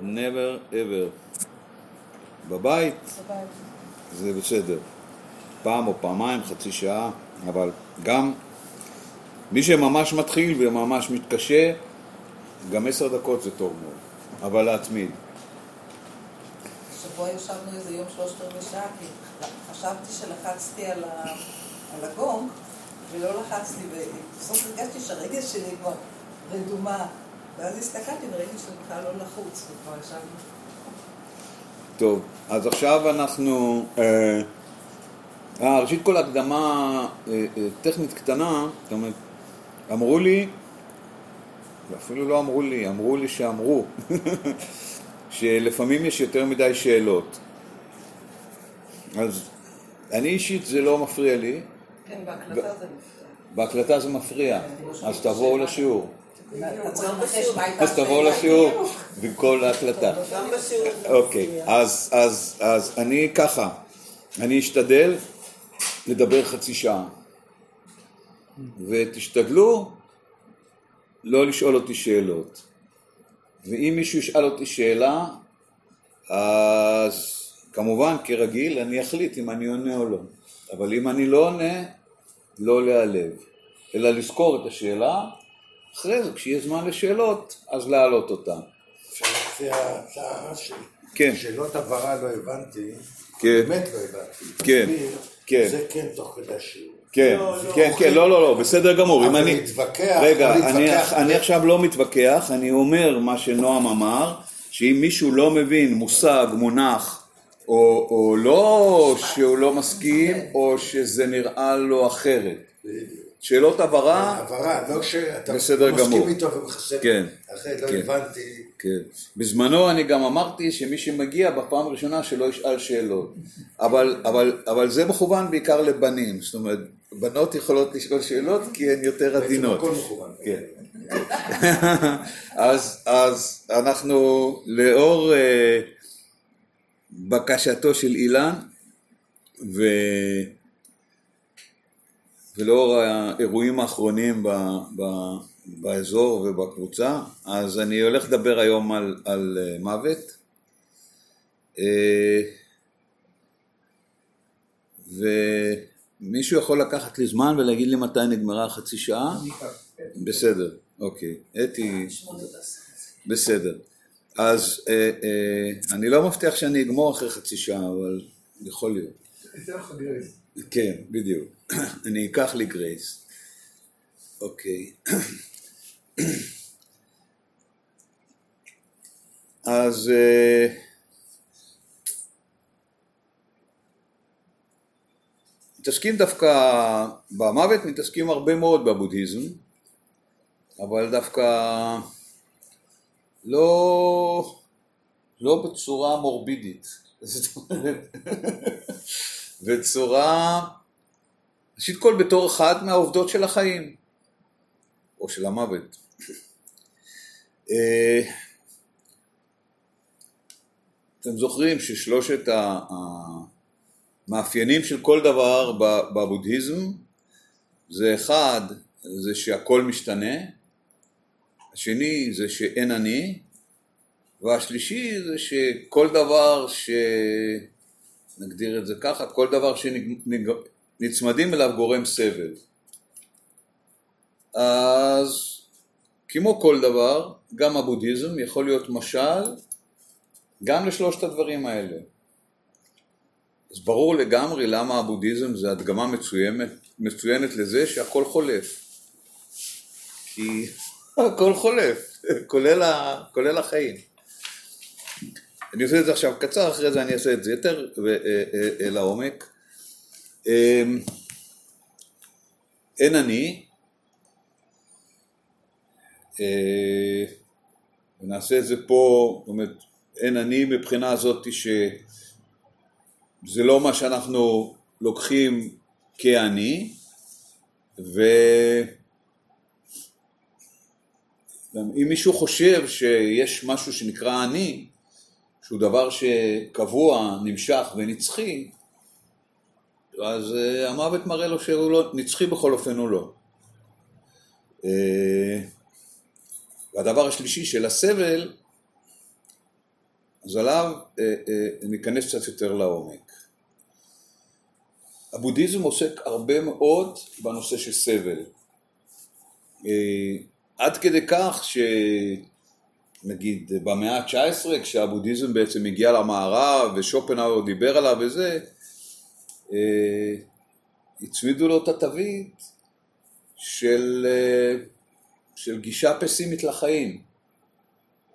never ever. בבית. זה בסדר. פעם או פעמיים, חצי שעה, אבל גם מי שממש מתחיל וממש מתקשה, גם עשר דקות זה טוב מאוד, אבל להתמיד. השבוע ישבנו איזה יום שלושת רבעי שעה, כי חשבתי שלחצתי על ה- על הגונג, ולא לחצתי, ובסוף הרגשתי שהרגל שלי כבר רדומה. ואז הסתכלתי וראיתי שזה בכלל לא לחוץ, וכבר ישבנו. טוב, אז עכשיו אנחנו... אה, אה, ראשית כל הקדמה אה, אה, טכנית קטנה, זאת אומרת, אמרו לי, ואפילו לא אמרו לי, אמרו לי שאמרו, שלפעמים יש יותר מדי שאלות. אז אני אישית זה לא מפריע לי, כן, בהקלטה זה מפריע. בהקלטה זה מפריע, אז תבואו לשיעור. אז תבואו. לשיעור במקום להקלטה. אוקיי, אז אני ככה, אני אשתדל לדבר חצי שעה, ותשתדלו לא לשאול אותי שאלות. ואם מישהו ישאל אותי שאלה, אז כמובן, כרגיל, אני אחליט אם אני עונה או לא. אבל אם אני לא עונה, לא להיעלב, אלא לזכור את השאלה, אחרי זה, כשיהיה זמן לשאלות, אז להעלות אותה. אפשר להציע הצעה שלי. כן. שאלות הבהרה לא הבנתי, כן. באמת לא הבנתי. כן, כן. זה כן תוך כדי השיעור. כן, לא, לא, כן. כן, לא, לא, לא, בסדר גמור. אם אבל אני... להתווכח, רגע, אני, זה- עכשיו לא מתווכח, אני אומר מה שנועם אמר, שאם מישהו לא מבין מושג, מונח, או, או לא שהוא לא מסכים, או שזה נראה לו אחרת. שאלות הבהרה, הבהרה, לא שאתה מסכים. איתו ומחסר. כן, אחרי לא כן. הבנתי. כן. בזמנו אני גם אמרתי שמי שמגיע בפעם הראשונה שלא ישאל שאלות. אבל, אבל, אבל זה מכוון בעיקר לבנים. זאת אומרת, בנות יכולות לשאול שאלות כי הן יותר בעצם עדינות. הכל מכוון. כן. אז, אז אנחנו לאור אה, בקשתו של אילן ו... ולאור האירועים האחרונים ב... ב... באזור ובקבוצה, אז אני הולך לדבר היום על, על אה, מוות. אה, ומישהו יכול לקחת לי זמן ולהגיד לי מתי נגמרה החצי שעה? בסדר, אוקיי. אתי. בסדר. אז אה, אה, אני לא מבטיח שאני אגמור אחרי חצי שעה, אבל יכול להיות. כן, בדיוק. אני אקח לי גרייס. אוקיי. אז אה, מתעסקים דווקא במוות, מתעסקים הרבה מאוד בבודהיזם, אבל דווקא לא, לא בצורה מורבידית. זאת אומרת, בצורה, ראשית כל בתור אחת מהעובדות של החיים, או של המוות. אה, אתם זוכרים ששלושת המאפיינים של כל דבר בבודהיזם זה אחד, זה שהכל משתנה, השני זה שאין אני, והשלישי זה שכל דבר ש... נגדיר את זה ככה, כל דבר שנצמדים אליו גורם סבל. אז כמו כל דבר, גם הבודהיזם יכול להיות משל גם לשלושת הדברים האלה. אז ברור לגמרי למה הבודהיזם זה הדגמה מצוינת, מצוינת לזה שהכל חולף. כי הכל חולף, כולל, ה, כולל החיים. אני עושה את זה עכשיו קצר, אחרי זה אני אעשה את זה יותר ו- אה, אה, אה, לעומק. אמ, אין אני, ונעשה את זה פה, זאת אומרת, אין אני מבחינה הזאת שזה לא מה שאנחנו לוקחים כאני, ואם מישהו חושב שיש משהו שנקרא אני, שהוא דבר שקבוע, נמשך ונצחי, אז אה, המוות מראה לו שהוא לא, נצחי בכל אופן הוא לא. אה, והדבר השלישי של הסבל, אז עליו אה, ניכנס קצת יותר לעומק. הבודהיזם עוסק הרבה מאוד בנושא של סבל. עד כדי כך שנגיד במאה ה-19 כשהבודהיזם בעצם הגיע למערב ושופנהאואר דיבר עליו וזה, אה, הצמידו לו את התווית של, אה, של גישה פסימית לחיים.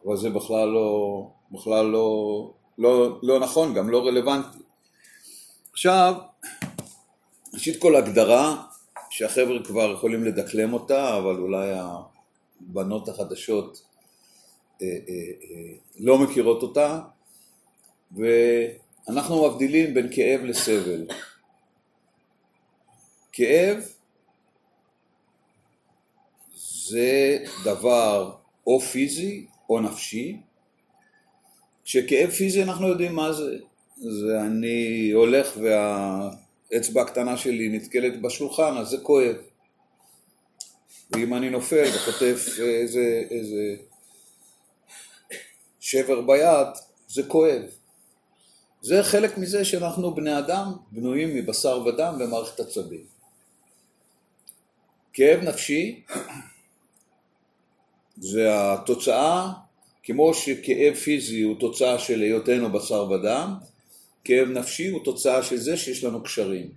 אבל זה בכלל לא, בכלל לא, לא, לא נכון, גם לא רלוונטי. עכשיו, ראשית כל הגדרה שהחבר'ה כבר יכולים לדקלם אותה, אבל אולי הבנות החדשות לא מכירות אותה, ואנחנו מבדילים בין כאב לסבל. כאב זה דבר או פיזי או נפשי, כשכאב פיזי אנחנו יודעים מה זה, זה אני הולך והאצבע הקטנה שלי נתקלת בשולחן אז זה כואב. ואם אני נופל וחוטף איזה, איזה שבר ביד זה כואב זה חלק מזה שאנחנו בני אדם בנויים מבשר ודם ומערכת עצבים כאב נפשי זה התוצאה, כמו שכאב פיזי הוא תוצאה של היותנו בשר ודם, כאב נפשי הוא תוצאה של זה שיש לנו קשרים.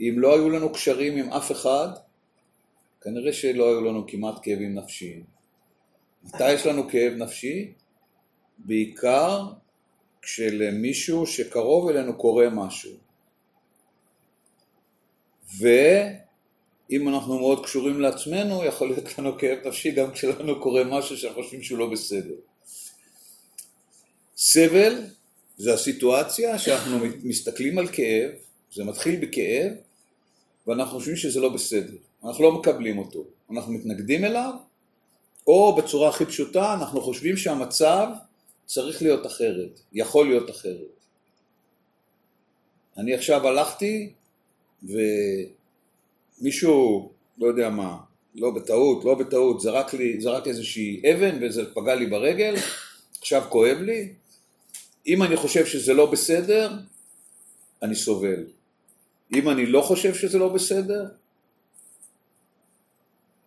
אם לא היו לנו קשרים עם אף אחד, כנראה שלא היו לנו כמעט כאבים נפשיים. מתי יש לנו כאב נפשי? בעיקר כשלמישהו שקרוב אלינו קורה משהו. ו... אם אנחנו מאוד קשורים לעצמנו, יכול להיות לנו כאב נפשי גם כשלנו קורה משהו שאנחנו חושבים שהוא לא בסדר. סבל זה הסיטואציה שאנחנו מסתכלים על כאב, זה מתחיל בכאב, ואנחנו חושבים שזה לא בסדר. אנחנו לא מקבלים אותו, אנחנו מתנגדים אליו, או בצורה הכי פשוטה, אנחנו חושבים שהמצב צריך להיות אחרת, יכול להיות אחרת. אני עכשיו הלכתי ו... מישהו, לא יודע מה, לא בטעות, לא בטעות, זרק לי, זרק איזושהי אבן וזה פגע לי ברגל, עכשיו כואב לי, אם אני חושב שזה לא בסדר, אני סובל. אם אני לא חושב שזה לא בסדר,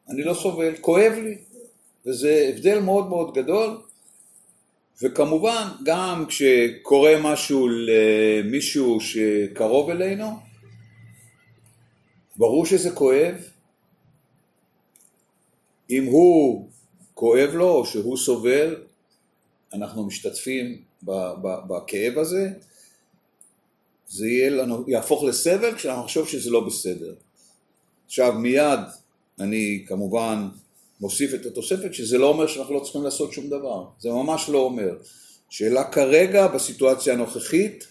אני לא סובל, כואב לי, וזה הבדל מאוד מאוד גדול, וכמובן גם כשקורה משהו למישהו שקרוב אלינו, ברור שזה כואב. אם הוא כואב לו או שהוא סובל, אנחנו משתתפים בכאב הזה, זה יהיה לנו, יהפוך לסבל כשאנחנו נחשוב שזה לא בסדר. עכשיו מיד אני כמובן מוסיף את התוספת שזה לא אומר שאנחנו לא צריכים לעשות שום דבר, זה ממש לא אומר. שאלה כרגע בסיטואציה הנוכחית,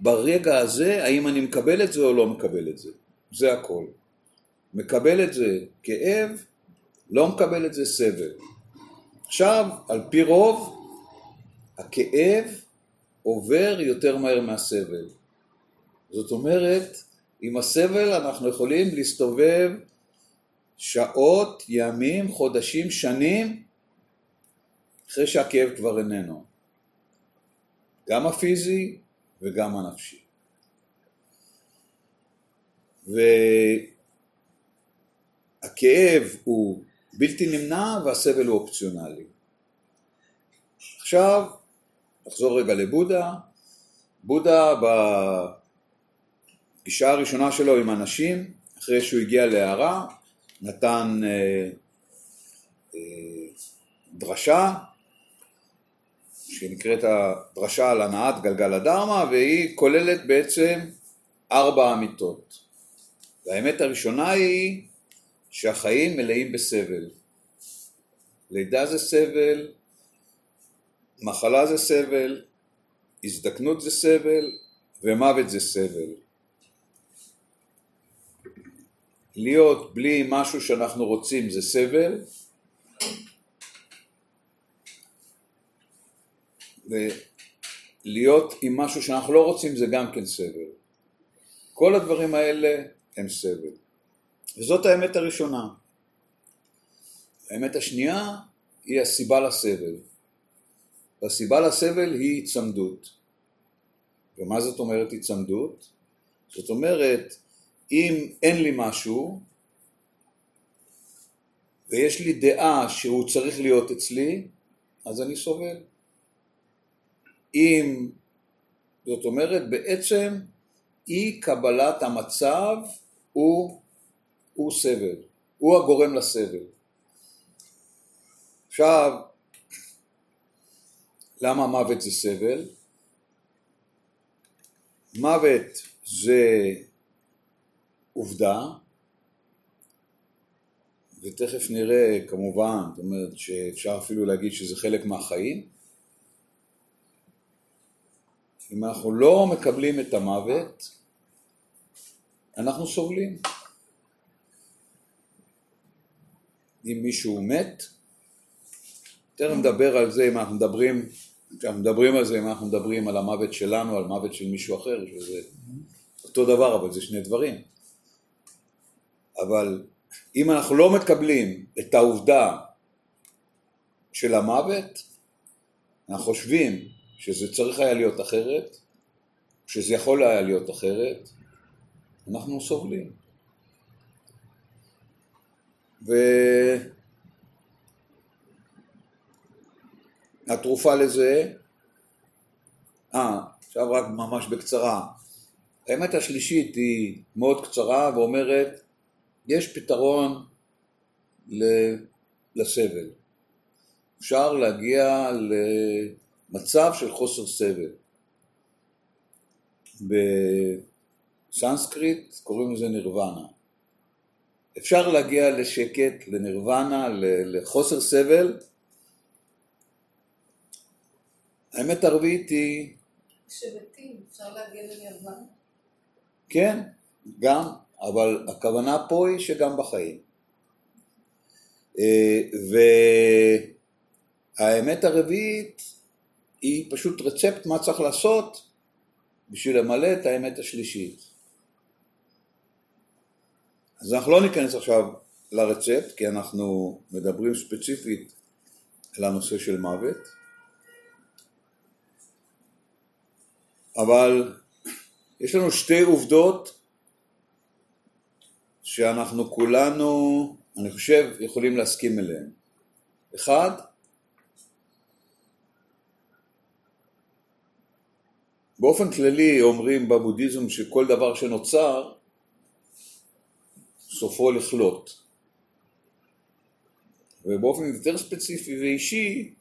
ברגע הזה, האם אני מקבל את זה או לא מקבל את זה. זה הכל. מקבל את זה כאב, לא מקבל את זה סבל. עכשיו, על פי רוב, הכאב עובר יותר מהר מהסבל. זאת אומרת, עם הסבל אנחנו יכולים להסתובב שעות, ימים, חודשים, שנים, אחרי שהכאב כבר איננו. גם הפיזי וגם הנפשי. והכאב הוא בלתי נמנע והסבל הוא אופציונלי. עכשיו, נחזור רגע לבודה. בודה בפגישה הראשונה שלו עם אנשים, אחרי שהוא הגיע להערה, נתן אה, אה, דרשה שנקראת הדרשה על הנעת גלגל הדרמה והיא כוללת בעצם ארבע אמיתות. והאמת הראשונה היא שהחיים מלאים בסבל. לידה זה סבל, מחלה זה סבל, הזדקנות זה סבל ומוות זה סבל. להיות בלי משהו שאנחנו רוצים זה סבל, ולהיות עם משהו שאנחנו לא רוצים זה גם כן סבל. כל הדברים האלה הם סבל. וזאת האמת הראשונה. האמת השנייה היא הסיבה לסבל. והסיבה לסבל היא היצמדות. ומה זאת אומרת היצמדות? זאת אומרת, אם אין לי משהו, ויש לי דעה שהוא צריך להיות אצלי, אז אני סובל. אם, זאת אומרת, בעצם אי קבלת המצב הוא, הוא סבל, הוא הגורם לסבל. עכשיו, למה מוות זה סבל? מוות זה עובדה, ותכף נראה כמובן, זאת אומרת שאפשר אפילו להגיד שזה חלק מהחיים. אם אנחנו לא מקבלים את המוות, אנחנו סובלים. אם מישהו מת, תכף נדבר על זה אם אנחנו מדברים, כשאנחנו מדברים על זה, אם אנחנו מדברים על המוות שלנו, על מוות של מישהו אחר, שזה אותו דבר, אבל זה שני דברים. אבל אם אנחנו לא מקבלים את העובדה של המוות, אנחנו חושבים שזה צריך היה להיות אחרת, שזה יכול היה להיות אחרת, אנחנו סובלים. והתרופה לזה, אה, עכשיו רק ממש בקצרה, האמת השלישית היא מאוד קצרה ואומרת יש פתרון לסבל. אפשר להגיע למצב של חוסר סבל. בסנסקריט קוראים לזה נירוונה. אפשר להגיע לשקט, לנירוונה, לחוסר סבל. האמת הרביעית היא... כשמתים אפשר להגיע לנירוונה? כן, גם. אבל הכוונה פה היא שגם בחיים. אה, והאמת הרביעית היא פשוט רצפט מה צריך לעשות בשביל למלא את האמת השלישית. אז אנחנו לא ניכנס עכשיו לרצפט, כי אנחנו מדברים ספציפית על הנושא של מוות, אבל יש לנו שתי עובדות שאנחנו כולנו, אני חושב, יכולים להסכים אליהם. אחד, באופן כללי אומרים בבודהיזם שכל דבר שנוצר סופו לכלות. ובאופן יותר ספציפי ואישי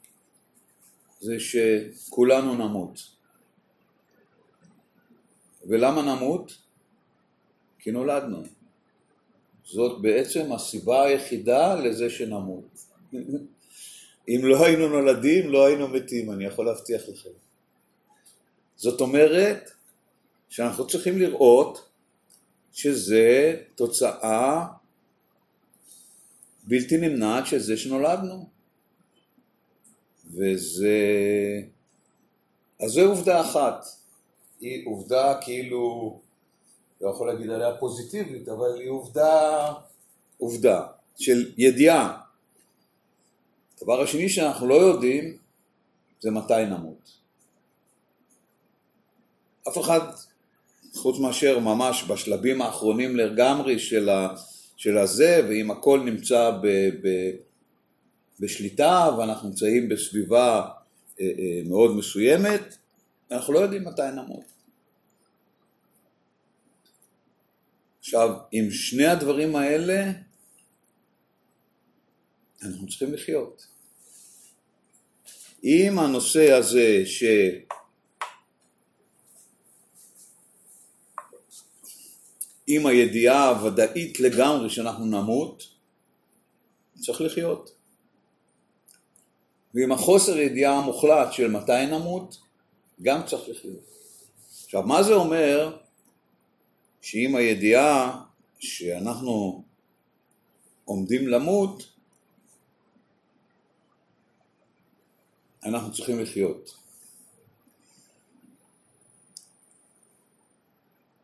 זה שכולנו נמות. ולמה נמות? כי נולדנו. זאת בעצם הסיבה היחידה לזה שנמות. אם לא היינו נולדים, לא היינו מתים, אני יכול להבטיח לכם. זאת אומרת שאנחנו צריכים לראות שזה תוצאה בלתי נמנעת של זה שנולדנו. וזה... אז זו עובדה אחת. היא עובדה כאילו לא יכול להגיד עליה פוזיטיבית, אבל היא עובדה, עובדה של ידיעה. הדבר השני שאנחנו לא יודעים זה מתי נמות. אף אחד, חוץ מאשר ממש בשלבים האחרונים לגמרי של, ה, של הזה, ואם הכל נמצא ב, ב, בשליטה ואנחנו נמצאים בסביבה אה, אה, מאוד מסוימת, אנחנו לא יודעים מתי נמות. עכשיו, עם שני הדברים האלה, אנחנו צריכים לחיות. אם הנושא הזה ש... עם הידיעה הוודאית לגמרי שאנחנו נמות, צריך לחיות. ועם החוסר ידיעה המוחלט של מתי נמות, גם צריך לחיות. עכשיו, מה זה אומר שעם הידיעה שאנחנו עומדים למות, אנחנו צריכים לחיות.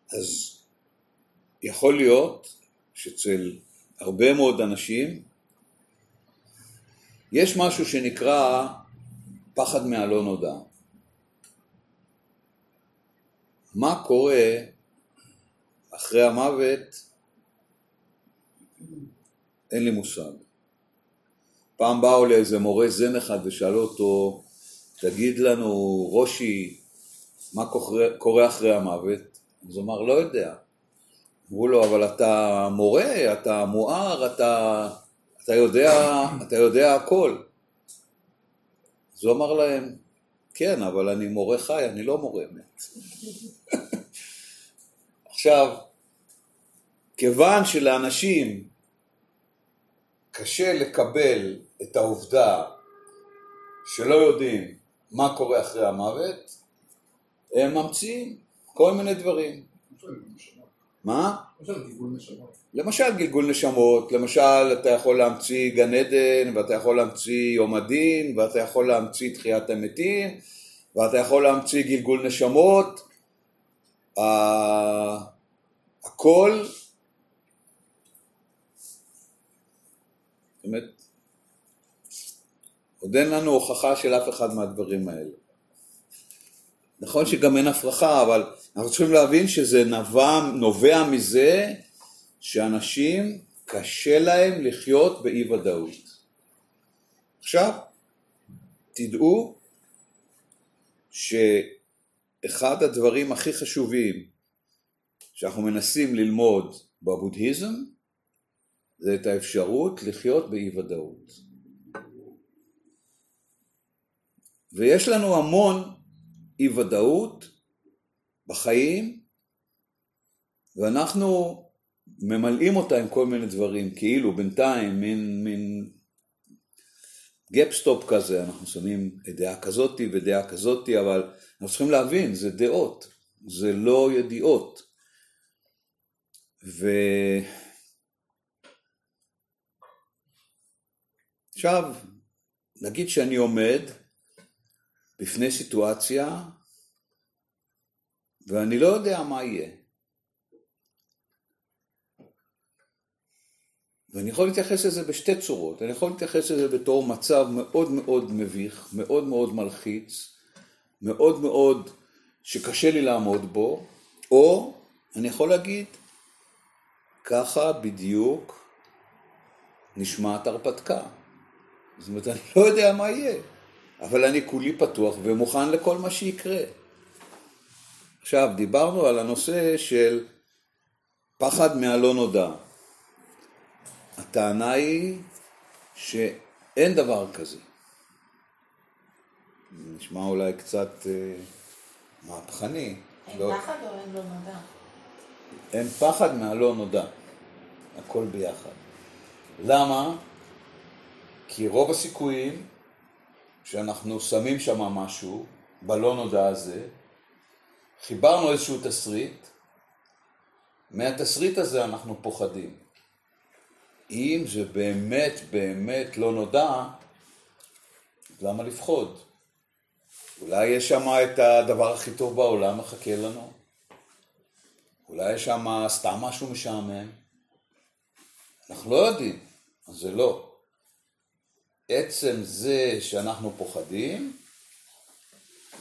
אז יכול להיות שאצל הרבה מאוד אנשים יש משהו שנקרא פחד מהלא נודע. מה קורה אחרי המוות? אין לי מושג. פעם באו לאיזה מורה זן אחד ושאלו אותו, תגיד לנו, רושי, מה קורה אחרי המוות? אז הוא אמר, לא יודע. אמרו לו, אבל אתה מורה, אתה מואר, אתה, אתה, יודע, אתה יודע הכל. אז הוא אמר להם, כן, אבל אני מורה חי, אני לא מורה מת. עכשיו, כיוון שלאנשים קשה לקבל את העובדה שלא יודעים מה קורה אחרי המוות, הם ממציאים כל מיני דברים. מה? למשל גלגול נשמות, למשל אתה יכול להמציא גן עדן, ואתה יכול להמציא יום הדין, ואתה יכול להמציא תחיית המתים, ואתה יכול להמציא גלגול נשמות, הכל, באמת, עוד אין לנו הוכחה של אף אחד מהדברים האלה. נכון שגם אין הפרחה, אבל אנחנו צריכים להבין שזה נובע, נובע מזה שאנשים קשה להם לחיות באי ודאות. עכשיו, תדעו שאחד הדברים הכי חשובים שאנחנו מנסים ללמוד בבודהיזם זה את האפשרות לחיות באי ודאות. ויש לנו המון אי ודאות בחיים, ואנחנו ממלאים אותה עם כל מיני דברים, כאילו בינתיים, מין, מין גפסטופ כזה, אנחנו שמים דעה כזאתי ודעה כזאתי, אבל אנחנו צריכים להבין, זה דעות, זה לא ידיעות. ו... עכשיו, נגיד שאני עומד בפני סיטואציה ואני לא יודע מה יהיה. ואני יכול להתייחס לזה בשתי צורות. אני יכול להתייחס לזה בתור מצב מאוד מאוד מביך, מאוד מאוד מלחיץ, מאוד מאוד שקשה לי לעמוד בו, או אני יכול להגיד, ככה בדיוק נשמעת הרפתקה. זאת אומרת, אני לא יודע מה יהיה, אבל אני כולי פתוח ומוכן לכל מה שיקרה. עכשיו, דיברנו על הנושא של פחד מהלא נודע. הטענה היא שאין דבר כזה. נשמע אולי קצת אה, מהפכני. אין לא... פחד או אין לא נודע? אין פחד מהלא נודע. הכל ביחד. למה? כי רוב הסיכויים שאנחנו שמים שם משהו, בלא נודע הזה, חיברנו איזשהו תסריט, מהתסריט הזה אנחנו פוחדים. אם זה באמת באמת לא נודע, למה לפחוד? אולי יש שם את הדבר הכי טוב בעולם מחכה לנו? אולי יש שם סתם משהו משעמם? אנחנו לא יודעים, אז זה לא. עצם זה שאנחנו פוחדים,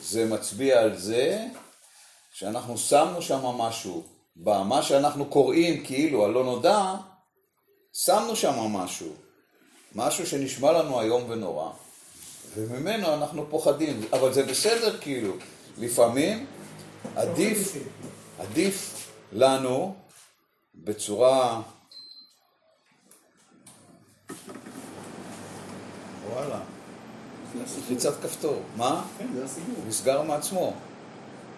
זה מצביע על זה שאנחנו שמנו שם משהו, במה שאנחנו קוראים כאילו הלא נודע, שמנו שם משהו, משהו שנשמע לנו איום ונורא, וממנו אנחנו פוחדים, אבל זה בסדר כאילו, לפעמים עדיף, עדיף לנו בצורה וואלה, לחיצת כפתור, מה? כן, זה הסיפור. נסגר מעצמו.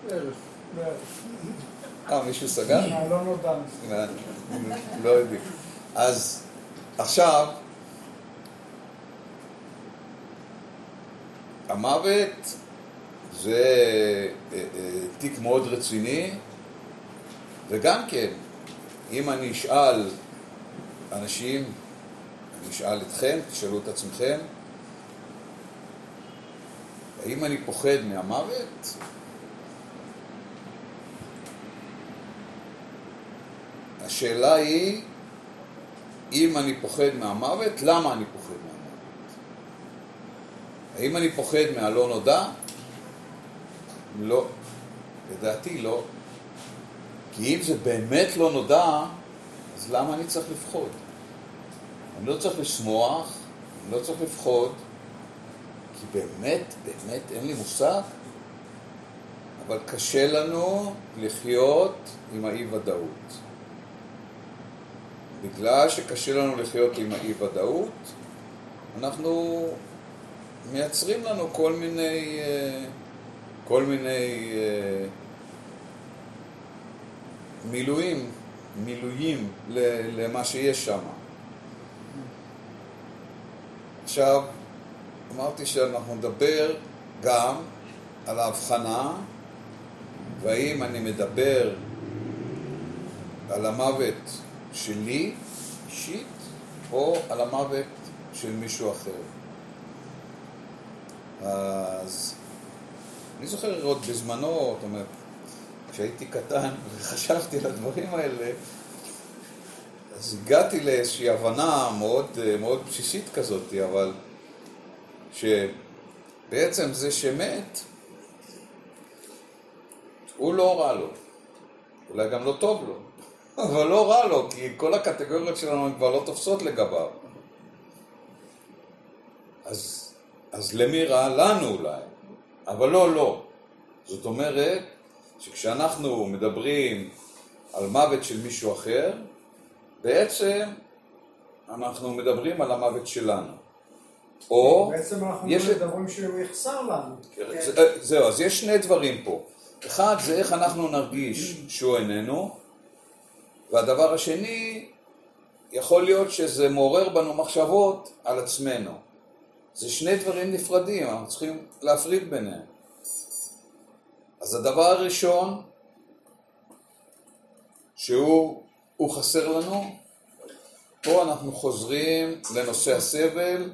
בערך, בערך. אה, מישהו סגר? לא נודע. לא יודעים. אז עכשיו, המוות זה אה, אה, תיק מאוד רציני, וגם כן, אם אני אשאל אנשים, אני אשאל אתכם, תשאלו את עצמכם, האם אני פוחד מהמוות? השאלה היא, אם אני פוחד מהמוות, למה אני פוחד מהמוות? האם אני פוחד מהלא נודע? לא. לדעתי לא. כי אם זה באמת לא נודע, אז למה אני צריך לפחוד? אני לא צריך לשמוח, אני לא צריך לפחוד, כי באמת, באמת אין לי מושג. אבל קשה לנו לחיות עם האי-ודאות. בגלל שקשה לנו לחיות עם האי-ודאות, אנחנו מייצרים לנו כל מיני, אה, כל מיני אה, מילואים, מילואים למה שיש שם. עכשיו, אמרתי שאנחנו נדבר גם על ההבחנה והאם אני מדבר על המוות שלי אישית או על המוות של מישהו אחר. אז אני זוכר עוד בזמנו, זאת אומרת, כשהייתי קטן וחשבתי על הדברים האלה, אז הגעתי לאיזושהי הבנה מאוד, מאוד בסיסית כזאת, אבל שבעצם זה שמת, הוא לא רע לו. אולי גם לא טוב לו, אבל לא רע לו, כי כל הקטגוריות שלנו הן כבר לא תופסות לגביו. אז, אז למי רע? לנו אולי, אבל לא, לא. זאת אומרת, שכשאנחנו מדברים על מוות של מישהו אחר, בעצם אנחנו מדברים על המוות שלנו. או... בעצם אנחנו יש... מדברים שהוא יחסר לנו. כן. זה, זהו, אז יש שני דברים פה. אחד זה איך אנחנו נרגיש שהוא איננו, והדבר השני, יכול להיות שזה מעורר בנו מחשבות על עצמנו. זה שני דברים נפרדים, אנחנו צריכים להפריד ביניהם. אז הדבר הראשון, שהוא חסר לנו, פה אנחנו חוזרים לנושא הסבל,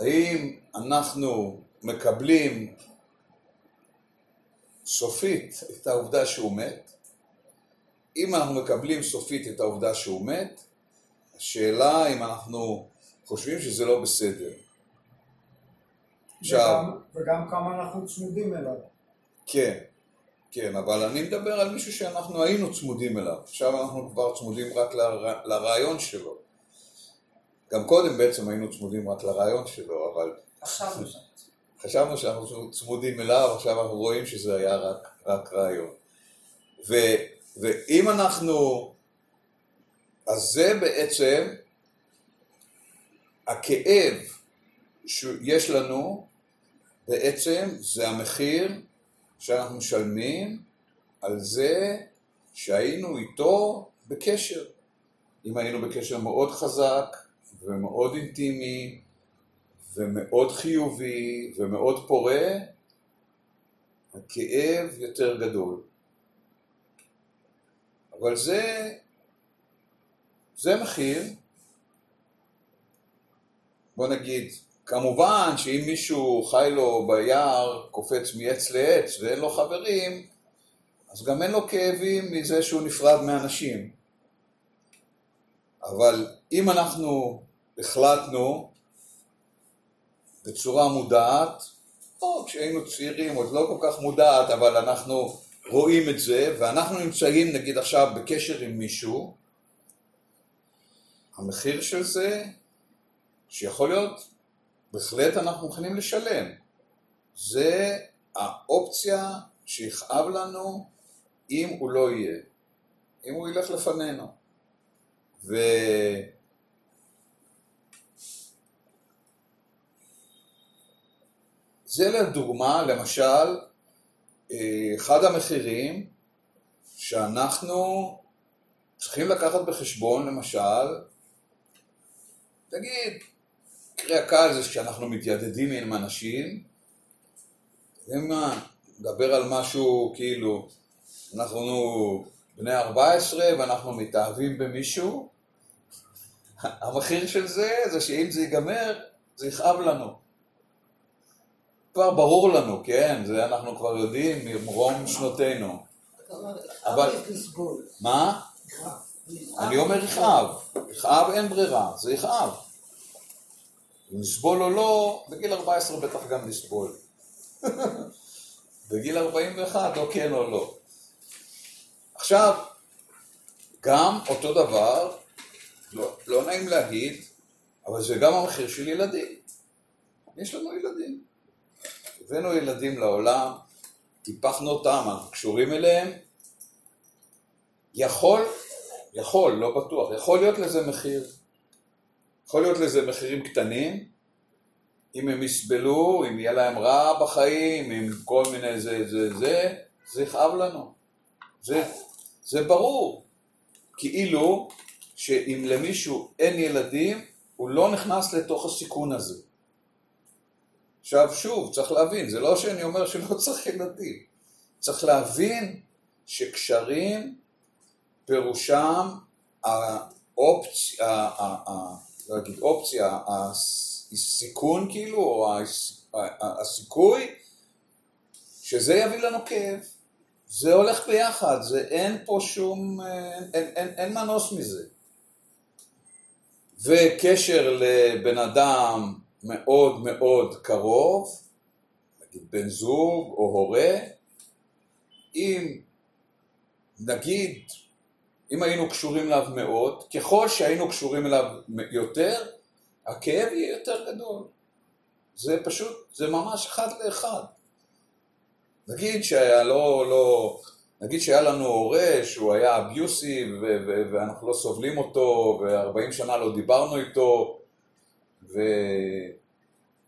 האם אנחנו מקבלים סופית את העובדה שהוא מת. אם אנחנו מקבלים סופית את העובדה שהוא מת, השאלה אם אנחנו חושבים שזה לא בסדר. עכשיו... וגם, וגם כמה אנחנו צמודים אליו. כן, כן, אבל אני מדבר על מישהו שאנחנו היינו צמודים אליו. עכשיו אנחנו כבר צמודים רק לר... לרעיון שלו. גם קודם בעצם היינו צמודים רק לרעיון שלו, אבל... חשבנו שאנחנו צמודים אליו, עכשיו אנחנו רואים שזה היה רק, רק רעיון. ו, ואם אנחנו... אז זה בעצם הכאב שיש לנו, בעצם זה המחיר שאנחנו משלמים על זה שהיינו איתו בקשר. אם היינו בקשר מאוד חזק ומאוד אינטימי ומאוד חיובי ומאוד פורה, הכאב יותר גדול. אבל זה, זה מחיר, בוא נגיד, כמובן שאם מישהו חי לו ביער, קופץ מעץ לעץ ואין לו חברים, אז גם אין לו כאבים מזה שהוא נפרד מאנשים. אבל אם אנחנו החלטנו בצורה מודעת, או כשהיינו צעירים עוד לא כל כך מודעת, אבל אנחנו רואים את זה, ואנחנו נמצאים נגיד עכשיו בקשר עם מישהו, המחיר של זה, שיכול להיות, בהחלט אנחנו מוכנים לשלם. זה האופציה שיכאב לנו אם הוא לא יהיה, אם הוא ילך לפנינו. ו... זה לדוגמה, למשל, אחד המחירים שאנחנו צריכים לקחת בחשבון, למשל, תגיד, מקרה הקל זה שאנחנו מתיידדים עם אנשים, מה, נדבר על משהו כאילו, אנחנו בני 14 ואנחנו מתאהבים במישהו, המחיר של זה זה שאם זה ייגמר, זה יכאב לנו. כבר ברור לנו, כן, זה אנחנו כבר יודעים ממרום שנותינו. אבל... מה? אני אומר יכאב. יכאב אין ברירה, זה יכאב. אם נסבול או לא, בגיל 14 בטח גם נסבול. בגיל 41 או כן או לא. עכשיו, גם אותו דבר, לא, לא נעים להגיד, אבל זה גם המחיר של ילדים. יש לנו ילדים. הבאנו ילדים לעולם, טיפחנו אותם, אנחנו קשורים אליהם. יכול, יכול, לא בטוח, יכול להיות לזה מחיר. יכול להיות לזה מחירים קטנים, אם הם יסבלו, אם יהיה להם רע בחיים, עם כל מיני זה, זה, זה, זה יכאב לנו. זה, זה ברור. כאילו שאם למישהו אין ילדים, הוא לא נכנס לתוך הסיכון הזה. עכשיו שוב, צריך להבין, זה לא שאני אומר שלא צריך ילדים. צריך להבין שקשרים פירושם האופציה, לא אגיד אופציה, הסיכון כאילו, או הסיכוי שזה יביא לנו כאב. זה הולך ביחד, זה אין פה שום, אין, אין, אין מנוס מזה. וקשר לבן אדם מאוד מאוד קרוב, נגיד בן זוג או הורה, אם נגיד, אם היינו קשורים אליו מאוד, ככל שהיינו קשורים אליו יותר, הכאב יהיה יותר גדול. זה פשוט, זה ממש אחד לאחד. נגיד שהיה לא, לא, נגיד שהיה לנו הורה שהוא היה אביוסיב ואנחנו לא סובלים אותו ו-40 שנה לא דיברנו איתו ו...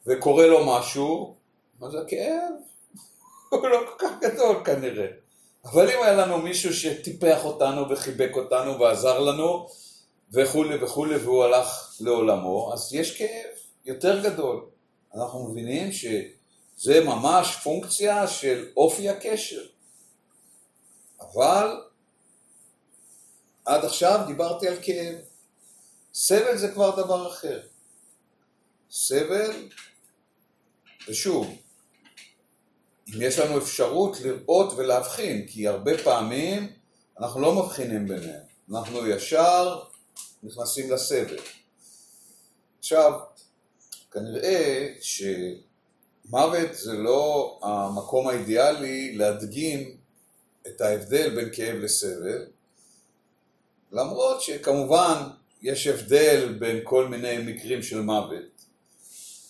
וקורה לו משהו, אז הכאב הוא לא כל כך גדול כנראה. אבל אם היה לנו מישהו שטיפח אותנו וחיבק אותנו ועזר לנו וכולי וכולי והוא הלך לעולמו, אז יש כאב יותר גדול. אנחנו מבינים ש... זה ממש פונקציה של אופי הקשר. אבל עד עכשיו דיברתי על כאב. סבל זה כבר דבר אחר. סבל, ושוב, אם יש לנו אפשרות לראות ולהבחין, כי הרבה פעמים אנחנו לא מבחינים ביניהם, אנחנו ישר נכנסים לסבל. עכשיו, כנראה ש... מוות זה לא המקום האידיאלי להדגים את ההבדל בין כאב לסבל, למרות שכמובן יש הבדל בין כל מיני מקרים של מוות.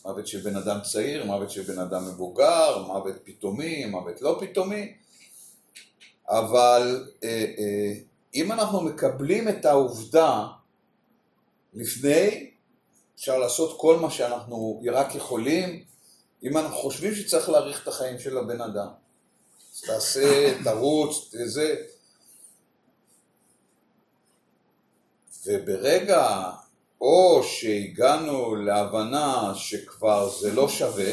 מוות של בן אדם צעיר, מוות של בן אדם מבוגר, מוות פתאומי, מוות לא פתאומי, אבל אה, אה, אם אנחנו מקבלים את העובדה לפני, אפשר לעשות כל מה שאנחנו רק יכולים אם אנחנו חושבים שצריך להאריך את החיים של הבן אדם, אז תעשה, תרוץ, זה. וברגע או שהגענו להבנה שכבר זה לא שווה,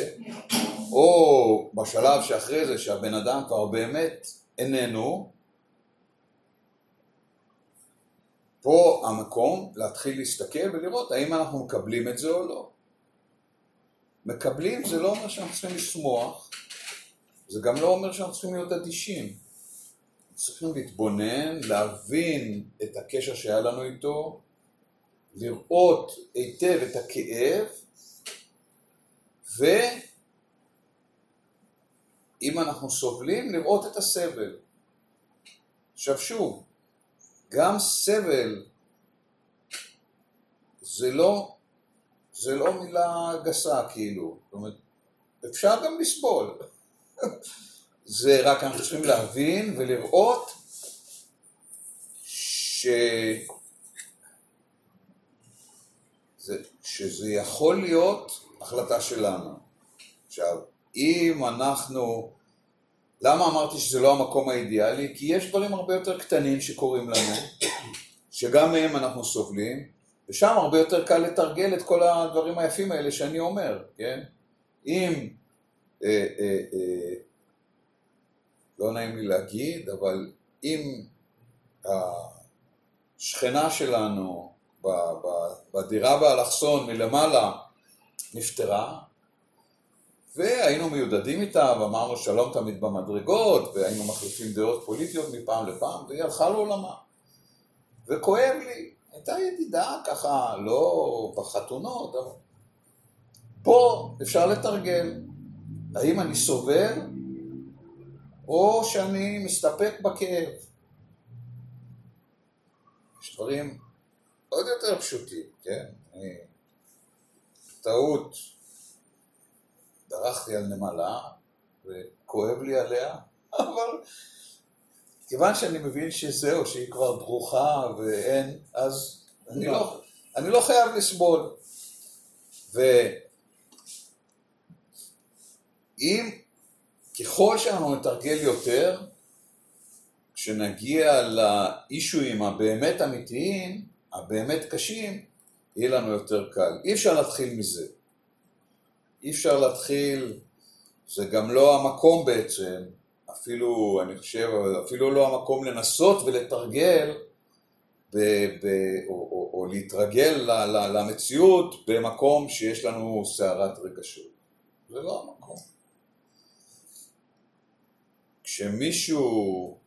או בשלב שאחרי זה שהבן אדם כבר באמת איננו, פה המקום להתחיל להסתכל ולראות האם אנחנו מקבלים את זה או לא. מקבלים זה לא אומר שאנחנו צריכים לשמוח, זה גם לא אומר שאנחנו צריכים להיות אדישים. צריכים להתבונן, להבין את הקשר שהיה לנו איתו, לראות היטב את הכאב, ואם אנחנו סובלים, לראות את הסבל. עכשיו שוב, גם סבל זה לא זה לא מילה גסה כאילו, זאת אומרת, אפשר גם לסבול. זה רק אנחנו צריכים להבין ולראות ש... זה, שזה יכול להיות החלטה שלנו. עכשיו, אם אנחנו... למה אמרתי שזה לא המקום האידיאלי? כי יש דברים הרבה יותר קטנים שקורים לנו, שגם מהם אנחנו סובלים, ושם הרבה יותר קל לתרגל את כל הדברים היפים האלה שאני אומר, כן? אם, אה, אה, אה, לא נעים לי להגיד, אבל אם השכנה שלנו בדירה באלכסון מלמעלה נפטרה, והיינו מיודדים איתה ואמרנו שלום תמיד במדרגות והיינו מחליפים דעות פוליטיות מפעם לפעם והיא הלכה לעולמה וכואב לי הייתה ידידה ככה, לא בחתונות, אבל... פה אפשר לתרגל. האם אני סובל, או שאני מסתפק בכאב. יש דברים עוד יותר פשוטים, כן? אני... טעות, דרכתי על נמלה, וכואב לי עליה, אבל כיוון שאני מבין שזהו, שהיא כבר דרוכה ואין, אז אני לא, אני לא חייב לסבול. ואם, ככל שאנחנו נתרגל יותר, כשנגיע לאישויים הבאמת אמיתיים, הבאמת קשים, יהיה לנו יותר קל. אי אפשר להתחיל מזה. אי אפשר להתחיל, זה גם לא המקום בעצם, אפילו, אני חושב, אפילו לא המקום לנסות ולתרגל ב, ב, או, או, או להתרגל ל, ל, למציאות במקום שיש לנו סערת רגשות. זה לא המקום. כשמישהו,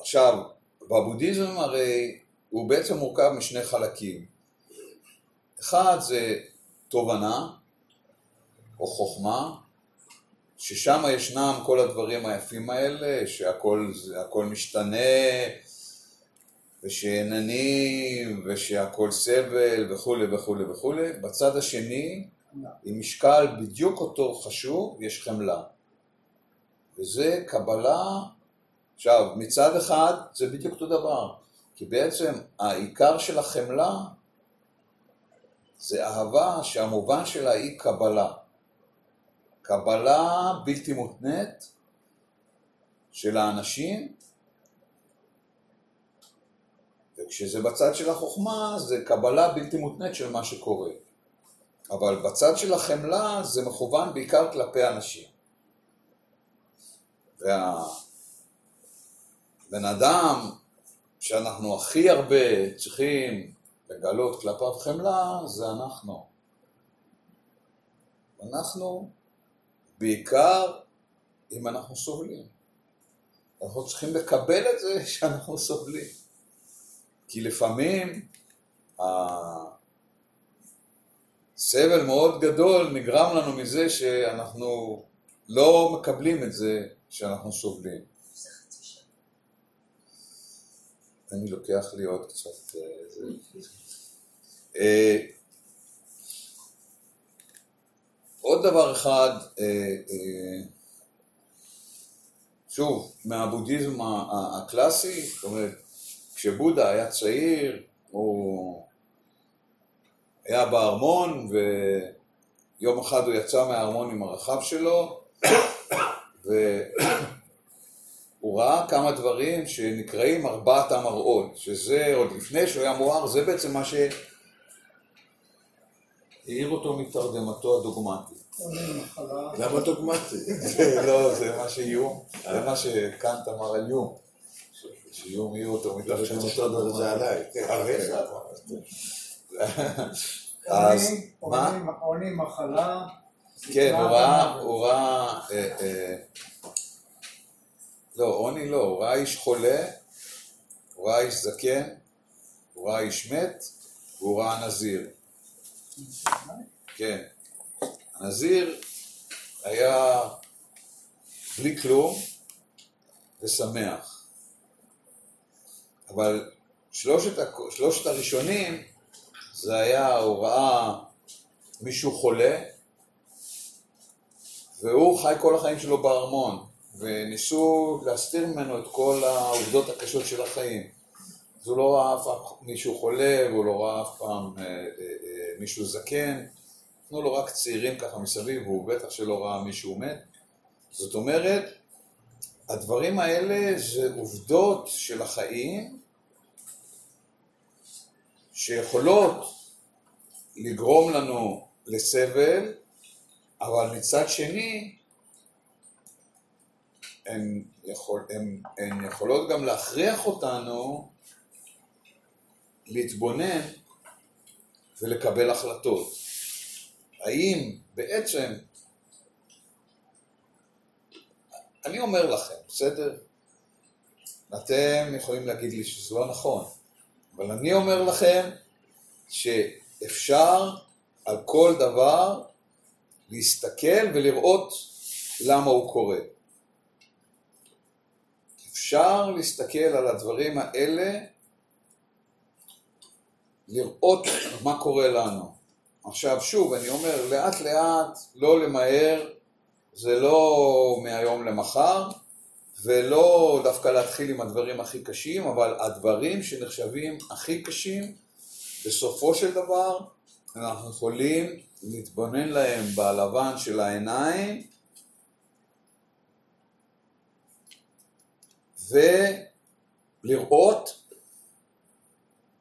עכשיו, בבודהיזם הרי הוא בעצם מורכב משני חלקים. אחד זה תובנה או חוכמה, ששם ישנם כל הדברים היפים האלה, שהכל משתנה, ושאין אני, ושהכל סבל, וכולי וכולי וכולי. בצד השני, עם משקל בדיוק אותו חשוב, יש חמלה. וזה קבלה, עכשיו, מצד אחד זה בדיוק אותו דבר, כי בעצם העיקר של החמלה זה אהבה שהמובן שלה היא קבלה. קבלה בלתי מותנית של האנשים, וכשזה בצד של החוכמה זה קבלה בלתי מותנית של מה שקורה. אבל בצד של החמלה זה מכוון בעיקר כלפי אנשים. והבן אדם שאנחנו הכי הרבה צריכים לגלות כלפיו חמלה, זה אנחנו. אנחנו בעיקר אם אנחנו סובלים. אנחנו צריכים לקבל את זה שאנחנו סובלים. כי לפעמים הסבל מאוד גדול נגרם לנו מזה שאנחנו לא מקבלים את זה שאנחנו סובלים. אני לוקח לי עוד קצת... אה, אה, עוד דבר אחד, אה, שוב, מהבודהיזם הקלאסי, זאת אומרת, כשבודה היה צעיר, הוא היה בארמון, ויום אחד הוא יצא מהארמון עם הרחב שלו, הוא ראה כמה דברים שנקראים ארבעת המראות, שזה עוד לפני שהוא היה מואר, זה בעצם מה שהעיר אותו מתרדמתו הדוגמטית. למה דוגמטי? לא, זה מה שאיום, זה מה שקאנט אמר על איום. שיום העיר אותו מתרדמתו הדוגמטית. זה עליי, כן. אז מה? עוני, מחלה. כן, הוא ראה... לא, עוני לא, הוא ראה איש חולה, הוא ראה איש זקן, הוא ראה איש מת, והוא ראה נזיר. כן. הנזיר היה בלי כלום ושמח. אבל שלושת, שלושת הראשונים זה היה, הוא ראה מישהו חולה, והוא חי כל החיים שלו בארמון. וניסו להסתיר ממנו את כל העובדות הקשות של החיים. אז הוא לא ראה אף פעם מישהו חולה, והוא לא ראה אף פעם אה, אה, אה, מישהו זקן, נתנו לו רק צעירים ככה מסביב, והוא בטח שלא ראה מישהו מת. זאת אומרת, הדברים האלה זה עובדות של החיים שיכולות לגרום לנו לסבל, אבל מצד שני, הן, יכול, הן, הן יכולות גם להכריח אותנו להתבונן ולקבל החלטות. האם בעצם, אני אומר לכם, בסדר? אתם יכולים להגיד לי שזה לא נכון, אבל אני אומר לכם שאפשר על כל דבר להסתכל ולראות למה הוא קורה. אפשר להסתכל על הדברים האלה, לראות מה קורה לנו. עכשיו שוב, אני אומר, לאט לאט, לא למהר, זה לא מהיום למחר, ולא דווקא להתחיל עם הדברים הכי קשים, אבל הדברים שנחשבים הכי קשים, בסופו של דבר, אנחנו יכולים להתבונן להם בלבן של העיניים ולראות,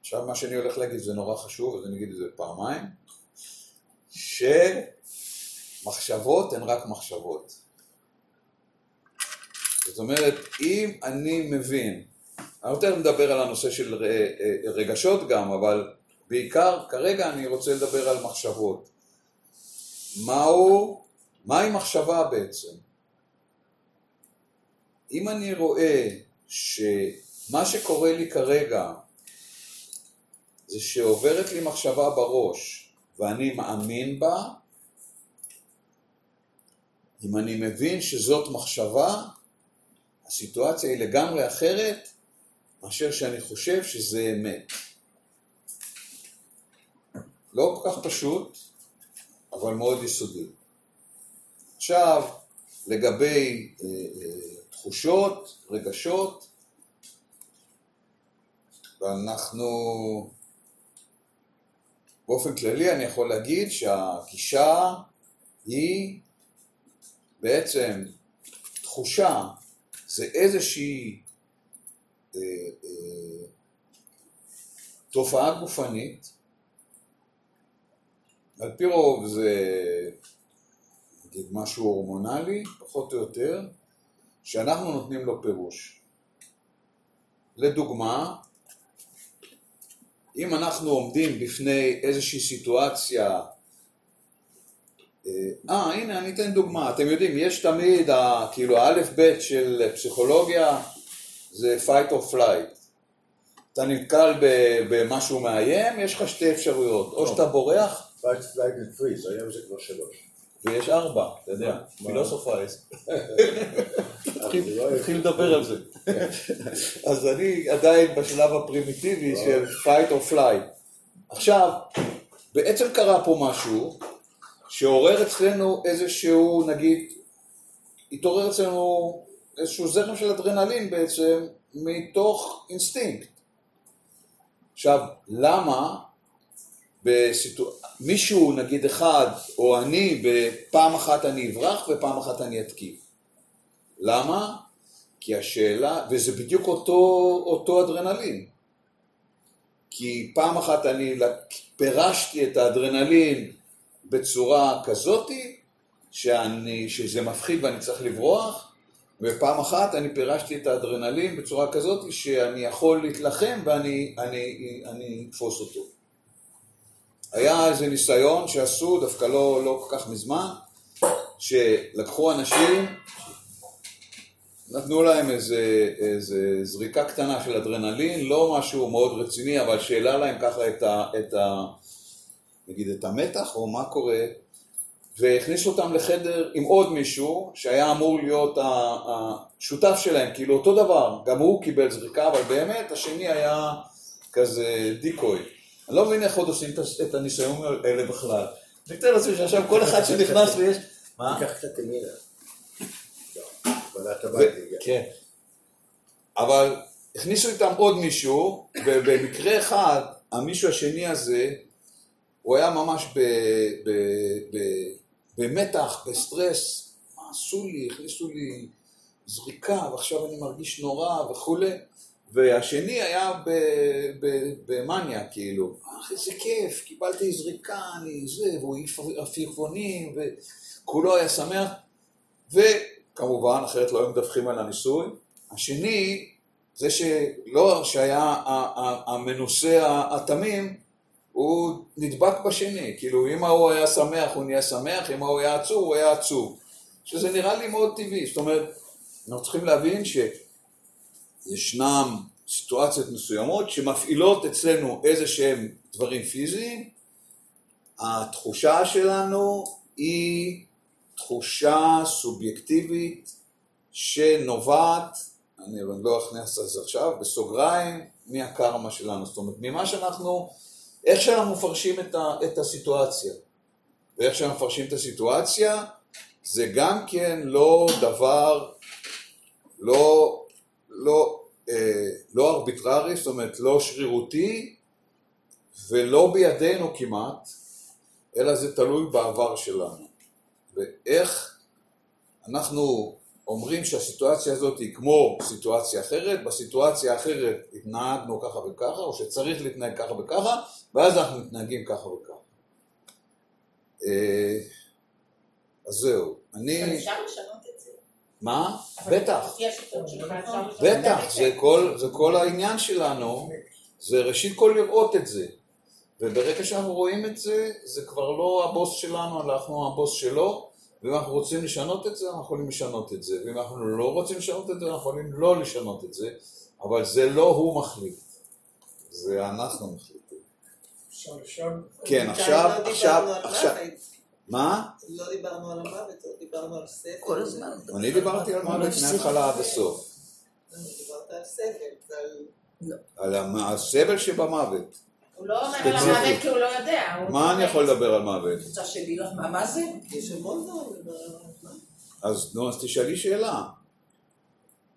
עכשיו מה שאני הולך להגיד זה נורא חשוב, אז אני אגיד את זה פעמיים, שמחשבות הן רק מחשבות. זאת אומרת, אם אני מבין, אני יותר מדבר על הנושא של רגשות גם, אבל בעיקר כרגע אני רוצה לדבר על מחשבות. מהו, מהי מחשבה בעצם? אם אני רואה שמה שקורה לי כרגע זה שעוברת לי מחשבה בראש ואני מאמין בה, אם אני מבין שזאת מחשבה, הסיטואציה היא לגמרי אחרת מאשר שאני חושב שזה אמת. לא כל כך פשוט, אבל מאוד יסודי. עכשיו, לגבי אה, אה, תחושות, רגשות, ואנחנו, באופן כללי אני יכול להגיד שהגישה היא בעצם תחושה, זה איזושהי אה, אה, תופעה גופנית, על פי רוב זה נגיד משהו הורמונלי, פחות או יותר, שאנחנו נותנים לו פירוש. לדוגמה, אם אנחנו עומדים בפני איזושהי סיטואציה, אה, אה הנה אני אתן דוגמה, אתם יודעים, יש תמיד, ה, כאילו האלף בית של פסיכולוגיה זה fight or flight. אתה נתקל במשהו מאיים, יש לך שתי אפשרויות, או שאתה בורח... fight, flight and freeze, היום זה כבר שלוש. ויש ארבע, אתה יודע, philosophize. התחיל לדבר על זה. אז אני עדיין בשלב הפרימיטיבי של fight or flight. עכשיו, בעצם קרה פה משהו שעורר אצלנו איזשהו, נגיד, התעורר אצלנו איזשהו זרם של אדרנלין בעצם מתוך אינסטינקט. עכשיו, למה בסיטואציה, מישהו נגיד אחד או אני, בפעם אחת אני אברח ופעם אחת אני אתקיף. למה? כי השאלה, וזה בדיוק אותו, אותו אדרנלין. כי פעם אחת אני פירשתי את האדרנלין בצורה כזאתי, שאני, שזה מפחיד ואני צריך לברוח, ופעם אחת אני פירשתי את האדרנלין בצורה כזאת שאני יכול להתלחם ואני אני, אני אתפוס אותו. היה איזה ניסיון שעשו, דווקא לא, לא כל כך מזמן, שלקחו אנשים, נתנו להם איזה, איזה זריקה קטנה של אדרנלין, לא משהו מאוד רציני, אבל שאלה להם ככה את ה... את ה נגיד את המתח או מה קורה, והכניסו אותם לחדר עם עוד מישהו שהיה אמור להיות השותף שלהם, כאילו אותו דבר, גם הוא קיבל זריקה, אבל באמת השני היה כזה דיקוי. אני לא מבין איך עוד עושים את הניסיון האלה בכלל. אני מתאר לעצמי שעכשיו כל אחד שנכנס ויש... מה? תיקח קצת ימינה. כן. אבל הכניסו איתם עוד מישהו, ובמקרה אחד, המישהו השני הזה, הוא היה ממש במתח, בסטרס, מה עשו לי, הכניסו לי זריקה, ועכשיו אני מרגיש נורא וכולי. והשני היה במאניה, כאילו, אך איזה כיף, קיבלתי זריקה, אני זה, והוא העיף עפיפונים, וכולו היה שמח, וכמובן, אחרת לא היו מדווחים על הניסוי. השני, זה שלא שהיה המנוסה התמים, הוא נדבק בשני, כאילו אם ההוא היה שמח הוא נהיה שמח, אם ההוא היה עצוב הוא היה עצוב, שזה נראה לי מאוד טבעי, זאת אומרת, אנחנו צריכים להבין ש... ישנם סיטואציות מסוימות שמפעילות אצלנו איזה שהם דברים פיזיים, התחושה שלנו היא תחושה סובייקטיבית שנובעת, אני לא אכנס לזה עכשיו, בסוגריים, מהקרמה שלנו. זאת אומרת, ממה שאנחנו, איך שאנחנו מפרשים את, ה, את הסיטואציה. ואיך שאנחנו מפרשים את הסיטואציה, זה גם כן לא דבר, לא, לא, לא ארביטררי, זאת אומרת לא שרירותי ולא בידינו כמעט, אלא זה תלוי בעבר שלנו. ואיך אנחנו אומרים שהסיטואציה הזאת היא כמו סיטואציה אחרת, בסיטואציה האחרת התנהגנו ככה וככה, או שצריך להתנהג ככה וככה, ואז אנחנו מתנהגים ככה וככה. אה, אז זהו. אני... אפשר לשנות. מה? בטח. בטח, זה כל, זה כל העניין שלנו, זה ראשית כל לראות את זה. וברגע שאנחנו רואים את זה, זה כבר לא הבוס שלנו, אנחנו הבוס שלו, ואם אנחנו רוצים לשנות את זה, אנחנו יכולים לשנות את זה. ואם אנחנו לא רוצים לשנות את זה, אנחנו יכולים לא לשנות את זה, אבל זה לא הוא מחליט, זה אנחנו מחליטים. עכשיו, עכשיו, כן, לא עכשיו, עכשיו. מה? לא דיברנו על המוות, דיברנו על סבל. כל הזמן. אני דיברתי על מוות מההתחלה עד הסוף. לא, דיברת על סבל. על המ- הסבל שבמוות. הוא לא אומר על. המוות כי הוא לא יודע. מה אני. יכול לדבר על מוות? לך, מה זה? יש המון דברים לדבר עליו. מה? אז נו, אז תשאלי שאלה.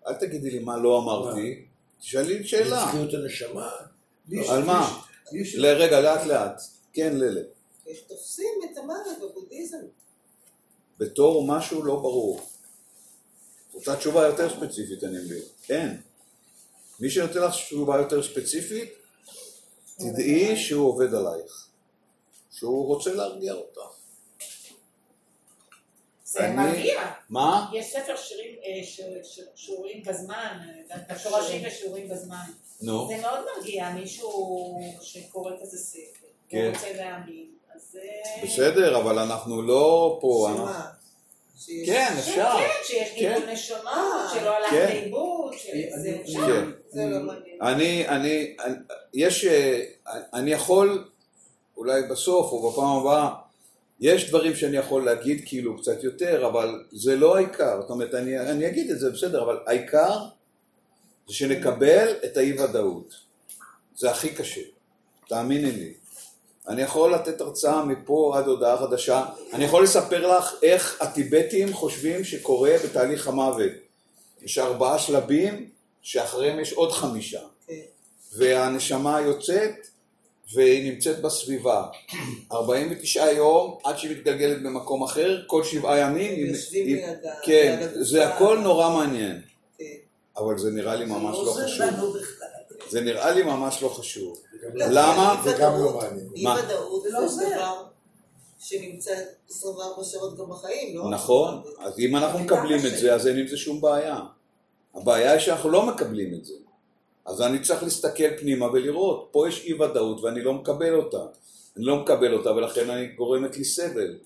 אל תגידי לי מה לא אמרתי, תשאלי לי שאלה. על מה? לי יש- ל- רגע, לאט לאט. כן, ללה. איך תופסים את המוות בבודהיזם? בתור משהו לא ברור. רוצה תשובה יותר ספציפית, אני מבין. כן. מי שנותן לך תשובה יותר ספציפית, תדעי שהוא עובד עלייך. שהוא רוצה להרגיע אותך. זה אני- מרגיע. מה? יש ספר שירים, אה, ש- ש- שיעורים בזמן, אה, שורשים ושיעורים בזמן. נו. זה מאוד מרגיע, מישהו שקורא כזה ספר, כן. הוא רוצה להאמין, בסדר, אבל אנחנו לא פה. כן, אפשר. כן, שיש כן. גיבול נשמות, שלא הלך כן. לאיבוד, שזה אפשר. כן. זה לא. אני, אני, יש, אני יכול, אולי בסוף או בפעם הבאה, יש דברים שאני יכול להגיד כאילו קצת יותר, אבל זה לא העיקר. זאת אומרת, אני, אני אגיד את זה בסדר, אבל העיקר זה שנקבל את האי-ודאות. זה הכי קשה, תאמיני לי. אני יכול לתת הרצאה מפה עד הודעה חדשה. אני יכול לספר לך איך הטיבטים חושבים שקורה בתהליך המוות. יש ארבעה שלבים, שאחריהם יש עוד חמישה. כן. והנשמה יוצאת והיא נמצאת בסביבה. 49 יום עד שהיא מתגלגלת במקום אחר, כל שבעה ימים. יושבים היא- לידה, כן. זה הכל נורא מעניין. כן. אבל זה נראה לי ממש לא חשוב. זה נראה לי ממש לא חשוב. למה? זה גם לא מעניין. אי? ודאות זה לא. דבר שנמצא 24 שעות גם בחיים, לא? נכון, אז אם אנחנו מקבלים את. זה, אז אין עם זה שום בעיה. הבעיה היא שאנחנו לא מקבלים את זה. אז אני צריך להסתכל פנימה ולראות, פה יש אי ודאות ואני לא מקבל אותה. אני לא מקבל אותה ולכן אני גורמת לי סבל.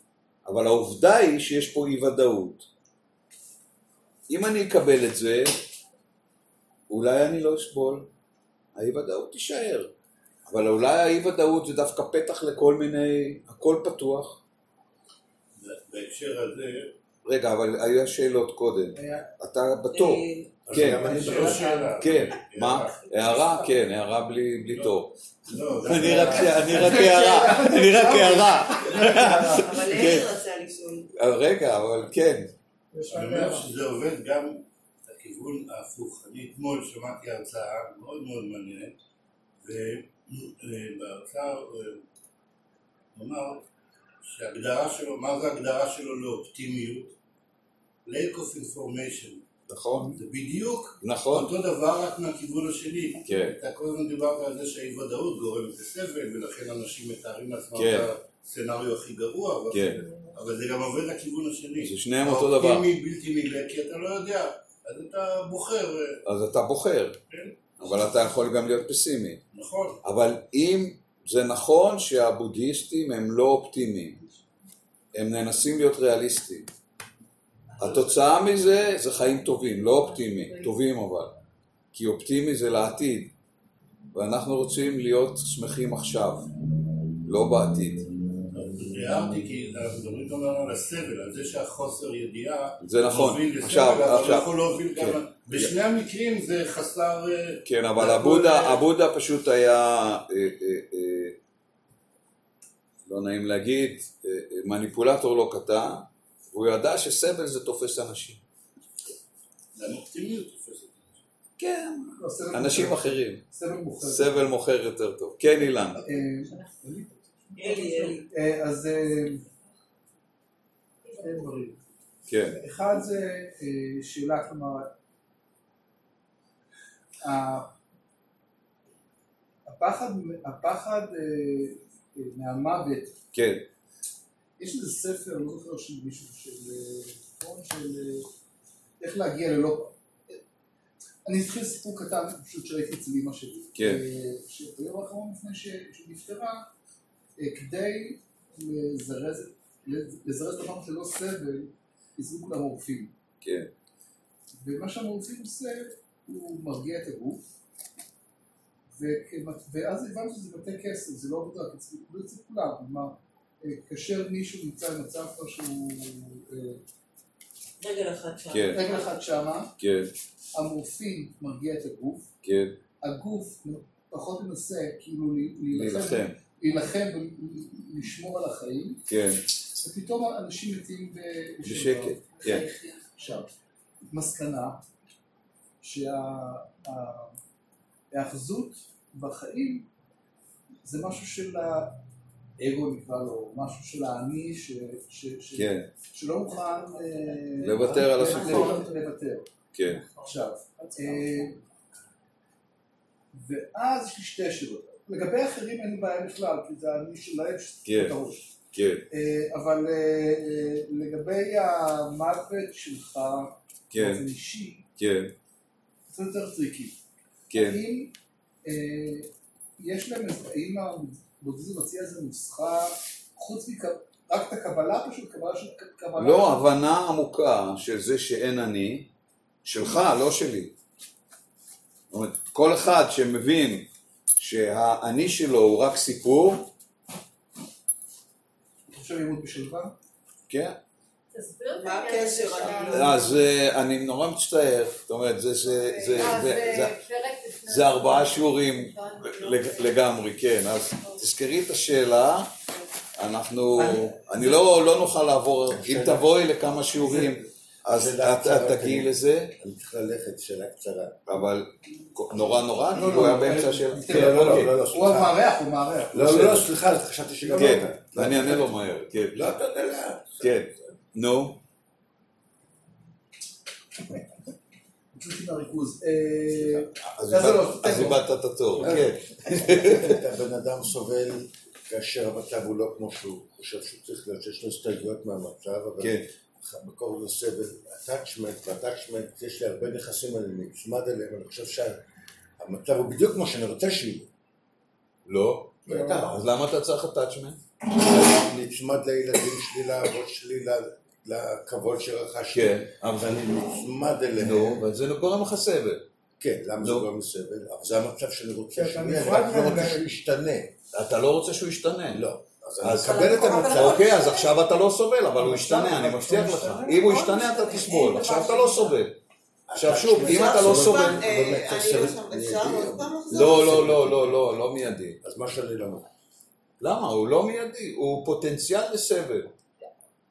אבל העובדה היא שיש פה אי ודאות. אם אני אקבל את זה, אולי אני לא אסבול. האי ודאות תישאר. אבל אולי האי ודאות זה דווקא פתח לכל מיני, הכל פתוח. בהקשר הזה, רגע, אבל היו שאלות קודם. אתה בתור. אה, כן. לא שאלה. כן, מה? הערה. כן, הערה בלי בלי תור. לא, אני רק הערה, אני רק הערה. אבל כן. אלי רצה לשאול. אה, רגע, אבל כן. יש אני אומר. שזה עובד גם לכיוון ההפוך. אני אתמול שמעתי הרצאה מאוד מאוד מעניינת, ובהרצאה הוא אמר שההגדרה שלו, מה זה ההגדרה שלו לאופטימיות? lack of information. נכון, זה בדיוק נכון. אותו דבר רק מהכיוון השני. כן. אתה כל הזמן דיברת על זה שהאי ודאות גורמת לסבל ולכן אנשים מתארים לעצמם כן. את הסצנריו הכי גרוע, אבל- כן. אבל זה גם עובד לכיוון השני. זה שניהם אותו דבר. האופטימי בלתי נגלה כי אתה לא יודע, אז אתה בוחר, אה, אז אתה בוחר, כן, אבל אתה יכול גם להיות פסימי. נכון, אבל אם זה נכון שהבודהיסטים הם לא אופטימיים, הם מנסים להיות ריאליסטיים. התוצאה מזה זה חיים טובים, לא אופטימיים, טובים אבל. כי אופטימי זה לעתיד, ואנחנו רוצים להיות שמחים עכשיו, לא בעתיד. הערתי כי אנחנו מדברים גם על הסבל, על זה שהחוסר ידיעה זה נכון. מוביל לסבל, עכשיו- אבל הוא עכשיו- יכול להוביל גם... כן. בשני המקרים זה חסר... אה, כן, אבל הבודה, הבודה פשוט היה, אה, אה, לא נעים להגיד, מניפולטור לא קטן, והוא ידע שסבל זה תופס אנשים. גם אופטימיות תופסת. כן, לא, אנשים. אחרים. סבל מוכר. סבל מוכר יותר טוב. כן, אילן. אה. אה, אז אה, שני דברים. כן, אחד זה אה, שאלה, כלומר, הפחד, הפחד אה, אה, מהמוות, כן, יש איזה ספר, לא זוכר של מישהו, של אה, נכון, של אה, איך להגיע ללא... אני אתחיל סיפור קטן פשוט שראיתי אצל אמא שלי. כן. אה, שביום האחרון לפני ש- שנפטרה, אה, כדי לזרז לזרז את המוות ללא סבל, הזריקו לה מורפין. כן, ומה שהמורפין עושה, הוא מרגיע את הגוף, וכמת- ואז הבנתי שזה בתי כסף, זה לא עבודה, כי אצל לא כולם, כלומר, אה, כאשר מישהו נמצא במצב כבר שהוא אה, רגל אחת שם. כן, רגל אחת שמה, כן, המורפין מרגיע את הגוף, כן, הגוף פחות מנסה כאילו להילחם, להילחם, ולשמור על החיים, כן, ופתאום אנשים מתים בשקט, כן, עכשיו, מסקנה שההאחזות בחיים זה משהו של האגו נקרא לו, משהו של האני ש, ש, ש, כן, שלא מוכן אה, לוותר על הסיפור. לוותר. כן, עכשיו, אה, ואז יש לי שתי שאלות. לגבי אחרים אין בעיה בכלל, כי זה אני שלהם כן. את הראש. כן, אה, אבל אה, אה, לגבי המוות שלך, כן, באופן אישי, כן, זה יותר טריקי. כן. האם יש להם, האם הבודהיזם מציע איזה נוסחה, חוץ מכ... רק את הקבלה פשוט, קבלה של קבלה? לא, הבנה עמוקה של זה שאין אני, שלך, לא שלי. זאת אומרת, כל אחד שמבין שהאני שלו הוא רק סיפור? כן, אז אה, אני נורא מצטער, זאת אומרת, זה, זה, זה, אה, זה ארבעה שיעורים. לג- לגמרי, כן, אז תזכרי את השאלה, אנחנו, אני לא, לא נוכל לעבור, אם תבואי לכמה שיעורים, אז שאלה את קצרה, את תגיעי כן. לזה, אני צריך ללכת, שאלה קצרה. אבל נורא נורא, לא, כי הוא לא, היה לא, באמצע לא, של... לא, כן, לא, לא. לא, לא, הוא. המארח, הוא מארח. לא, לא, לא, סליחה, חשבתי שגם... כן, לא, אני אענה לו מהר, כן. לא, אתה יודע. כן, נו. אה, אז איבדת- לא, את התור, כן, הבן אדם סובל כאשר המצב הוא לא כמו שהוא חושב שהוא צריך להיות, שיש לו הסתייגויות מהמצב, אבל מקור לסבל, attachment, ו-attachment, יש לי הרבה נכסים, אני נצמד אליהם, אני חושב שהמצב הוא בדיוק כמו שאני רוצה שיהיה. לא, בטח. אז למה אתה צריך attachment? נצמד לילדים שלי, לאבות שלי, ל- לכבוד שרכשתי, כן, אבל ואני נצמד אליהם. נו, וזה לא גורם לך סבל. כן, למה זה נו. גורם לסבל? אבל זה המצב שאני רוצה כן, שיהיה, אני רק לא. רוצה שהוא ישתנה. אתה לא רוצה שהוא ישתנה. לא. אז מקבל את המצב. אוקיי, אז עכשיו אתה לא סובל, אבל הוא ישתנה, אני מבטיח לך. אם הוא ישתנה אתה תסבול, עכשיו אתה לא סובל. עכשיו שוב, אם אתה לא סובל... אני סבל לא? לא, לא, לא, לא, לא, לא מיידי. אז מה שאני למד? למה? הוא לא מיידי, הוא פוטנציאל לסבל.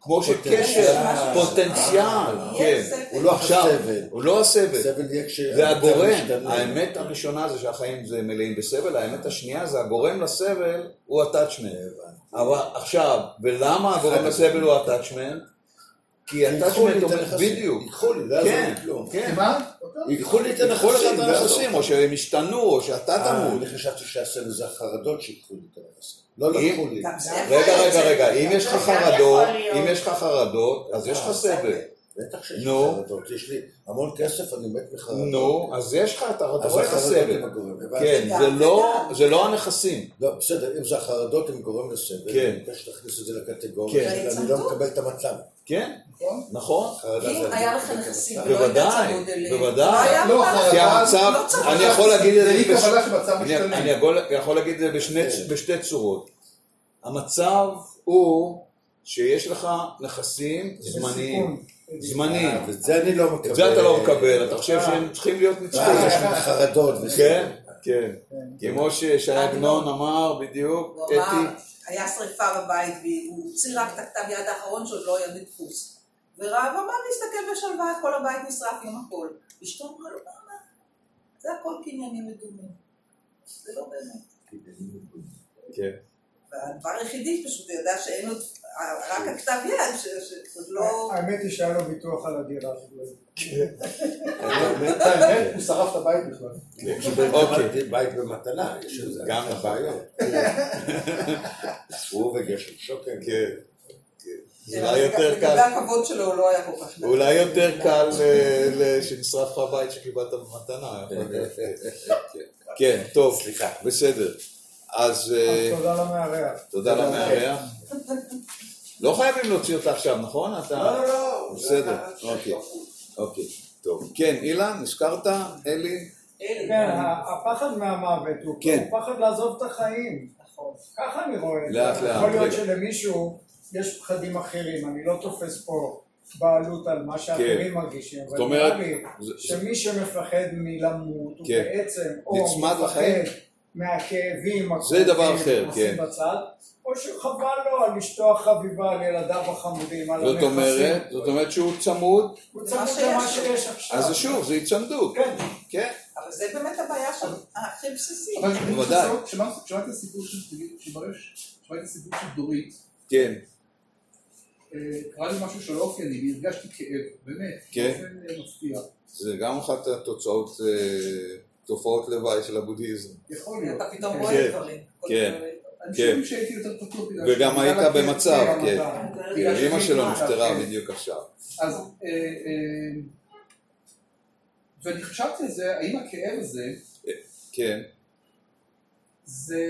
כמו. שקשר, אה, פוטנציאל, אה, כן. הוא לא עכשיו. הוא לא הסבל. סבל יהיה כש... זה הגורם. האמת הראשונה זה שהחיים זה מלאים בסבל, האמת השנייה זה הגורם לסבל הוא attachment. אבל עכשיו, ולמה הגורם לסבל הוא attachment? כי לי attachment את הנכסים. בדיוק, ייקחו לי, לא יעזור כן, לי כלום. כן, מה? ייקחו לי את ייקחו לך את הנכסים. לא הנכסים, לי. או שהם ישתנו, או שאתה אה, תמות. אני חשבתי שהסבל זה החרדות שיקחו לי את הנכסים. לא לקחו לי. זה רגע, רגע, רגע, אם יש לך זה חרדות. אם יש לך חרדות, אז יש לך סבל. בטח שיש לי נו. חרדות. יש לי המון כסף, אני מת מחרדות. נו, אז יש לך, אתה אתה רואה את הסבל. כן, זה לא-. זה לא הנכסים. לא, בסדר, אם זה החרדות הם גורם לסבל, כן. אני מבקש להכניס את זה לקטגוריה, כן. אני לא מקבל את המצב. כן, נכון? נכון. אם היה לך את נכסים. ולא היית בוודאי, צמוד אליהם, בוודאי. לא לא, כי. המצב, לא אני. יכול להגיד את זה אני- יכול- יכול להגיד את זה בשני- כן. בשתי צורות. המצב הוא שיש לך נכסים זמניים. זמניים. אה, ואת זה אני לא מקבל. את זה אתה לא מקבל, אתה חושב שהם צריכים להיות ואז נצחיים. יש לך חרדות. וזה. כן, כן. כן. כמו ששי עגנון אמר בדיוק, הוא אמר, אתי, היה שריפה בבית והוא הוציא רק את הכתב יד האחרון שעוד לא היה נדפוס. ורב אמר להסתכל בשלווה, כל הבית נשרף עם הכל. אשתו אמרה לו, מה, מה? זה הכל קניינים מדומים. זה לא באמת. כן. והדבר היחידי פשוט, הוא ידע שאין עוד, רק הכתב יד, ש- שעוד לא... האמת היא שהיה לו ביטוח על הדירה. האמת, האמת, הוא שרף את הבית בכלל. קיבל אוקיי. בית במתנה, יש לזה גם נכון. בעיות. הוא וגשם שוקן. כן. כן, אולי יותר לגבי קל, הכבוד שלו הוא לא היה כל כך... אולי יותר קל ל- ל- שנשרף לך הבית שקיבלת במתנה. כן, טוב, סליחה. בסדר. אז אה, אז תודה למארח. תודה למארח. לא חייבים להוציא אותה עכשיו, נכון? אתה... לא, לא. בסדר, אוקיי. אוקיי, טוב. כן, אילן, הזכרת? אלי? כן, הפחד מהמוות הוא כן. הוא פחד לעזוב את החיים. נכון. ככה אני רואה את זה. לאט, לאט, יכול להיות רגע. שלמישהו יש פחדים אחרים, אני לא תופס פה בעלות על מה שאחרים מרגישים, כן. זאת אומרת, שמי שמפחד מלמות הוא כן. בעצם נצמד לחיים. מהכאבים זה דבר אחר, כן. בצד, או שחבל לו על אשתו החביבה, על ילדיו החמודים, על זאת אומרת, זאת אומרת שהוא צמוד, הוא צמוד למה שיש. שיש עכשיו. אז זה שוב, זה היצמדות. כן. כן. אבל זה באמת הבעיה של הכי בסיסית. אבל בוודאי. את הסיפור של, דורית, כן, אה, קרה לי משהו שלא אופייני, והרגשתי כאב, באמת, כן. באופן אה, מפתיע. זה גם אחת התוצאות, אה, תופעות לוואי של הבודהיזם. יכול להיות. אתה פתאום כן. רואה דברים. כן. אני כן. בגלל וגם היית במצב. כן. אימא שלו נפטרה כן. בדיוק עכשיו. אז, אה, אה, ואני חשבתי על זה, האם הכאב הזה, כן, זה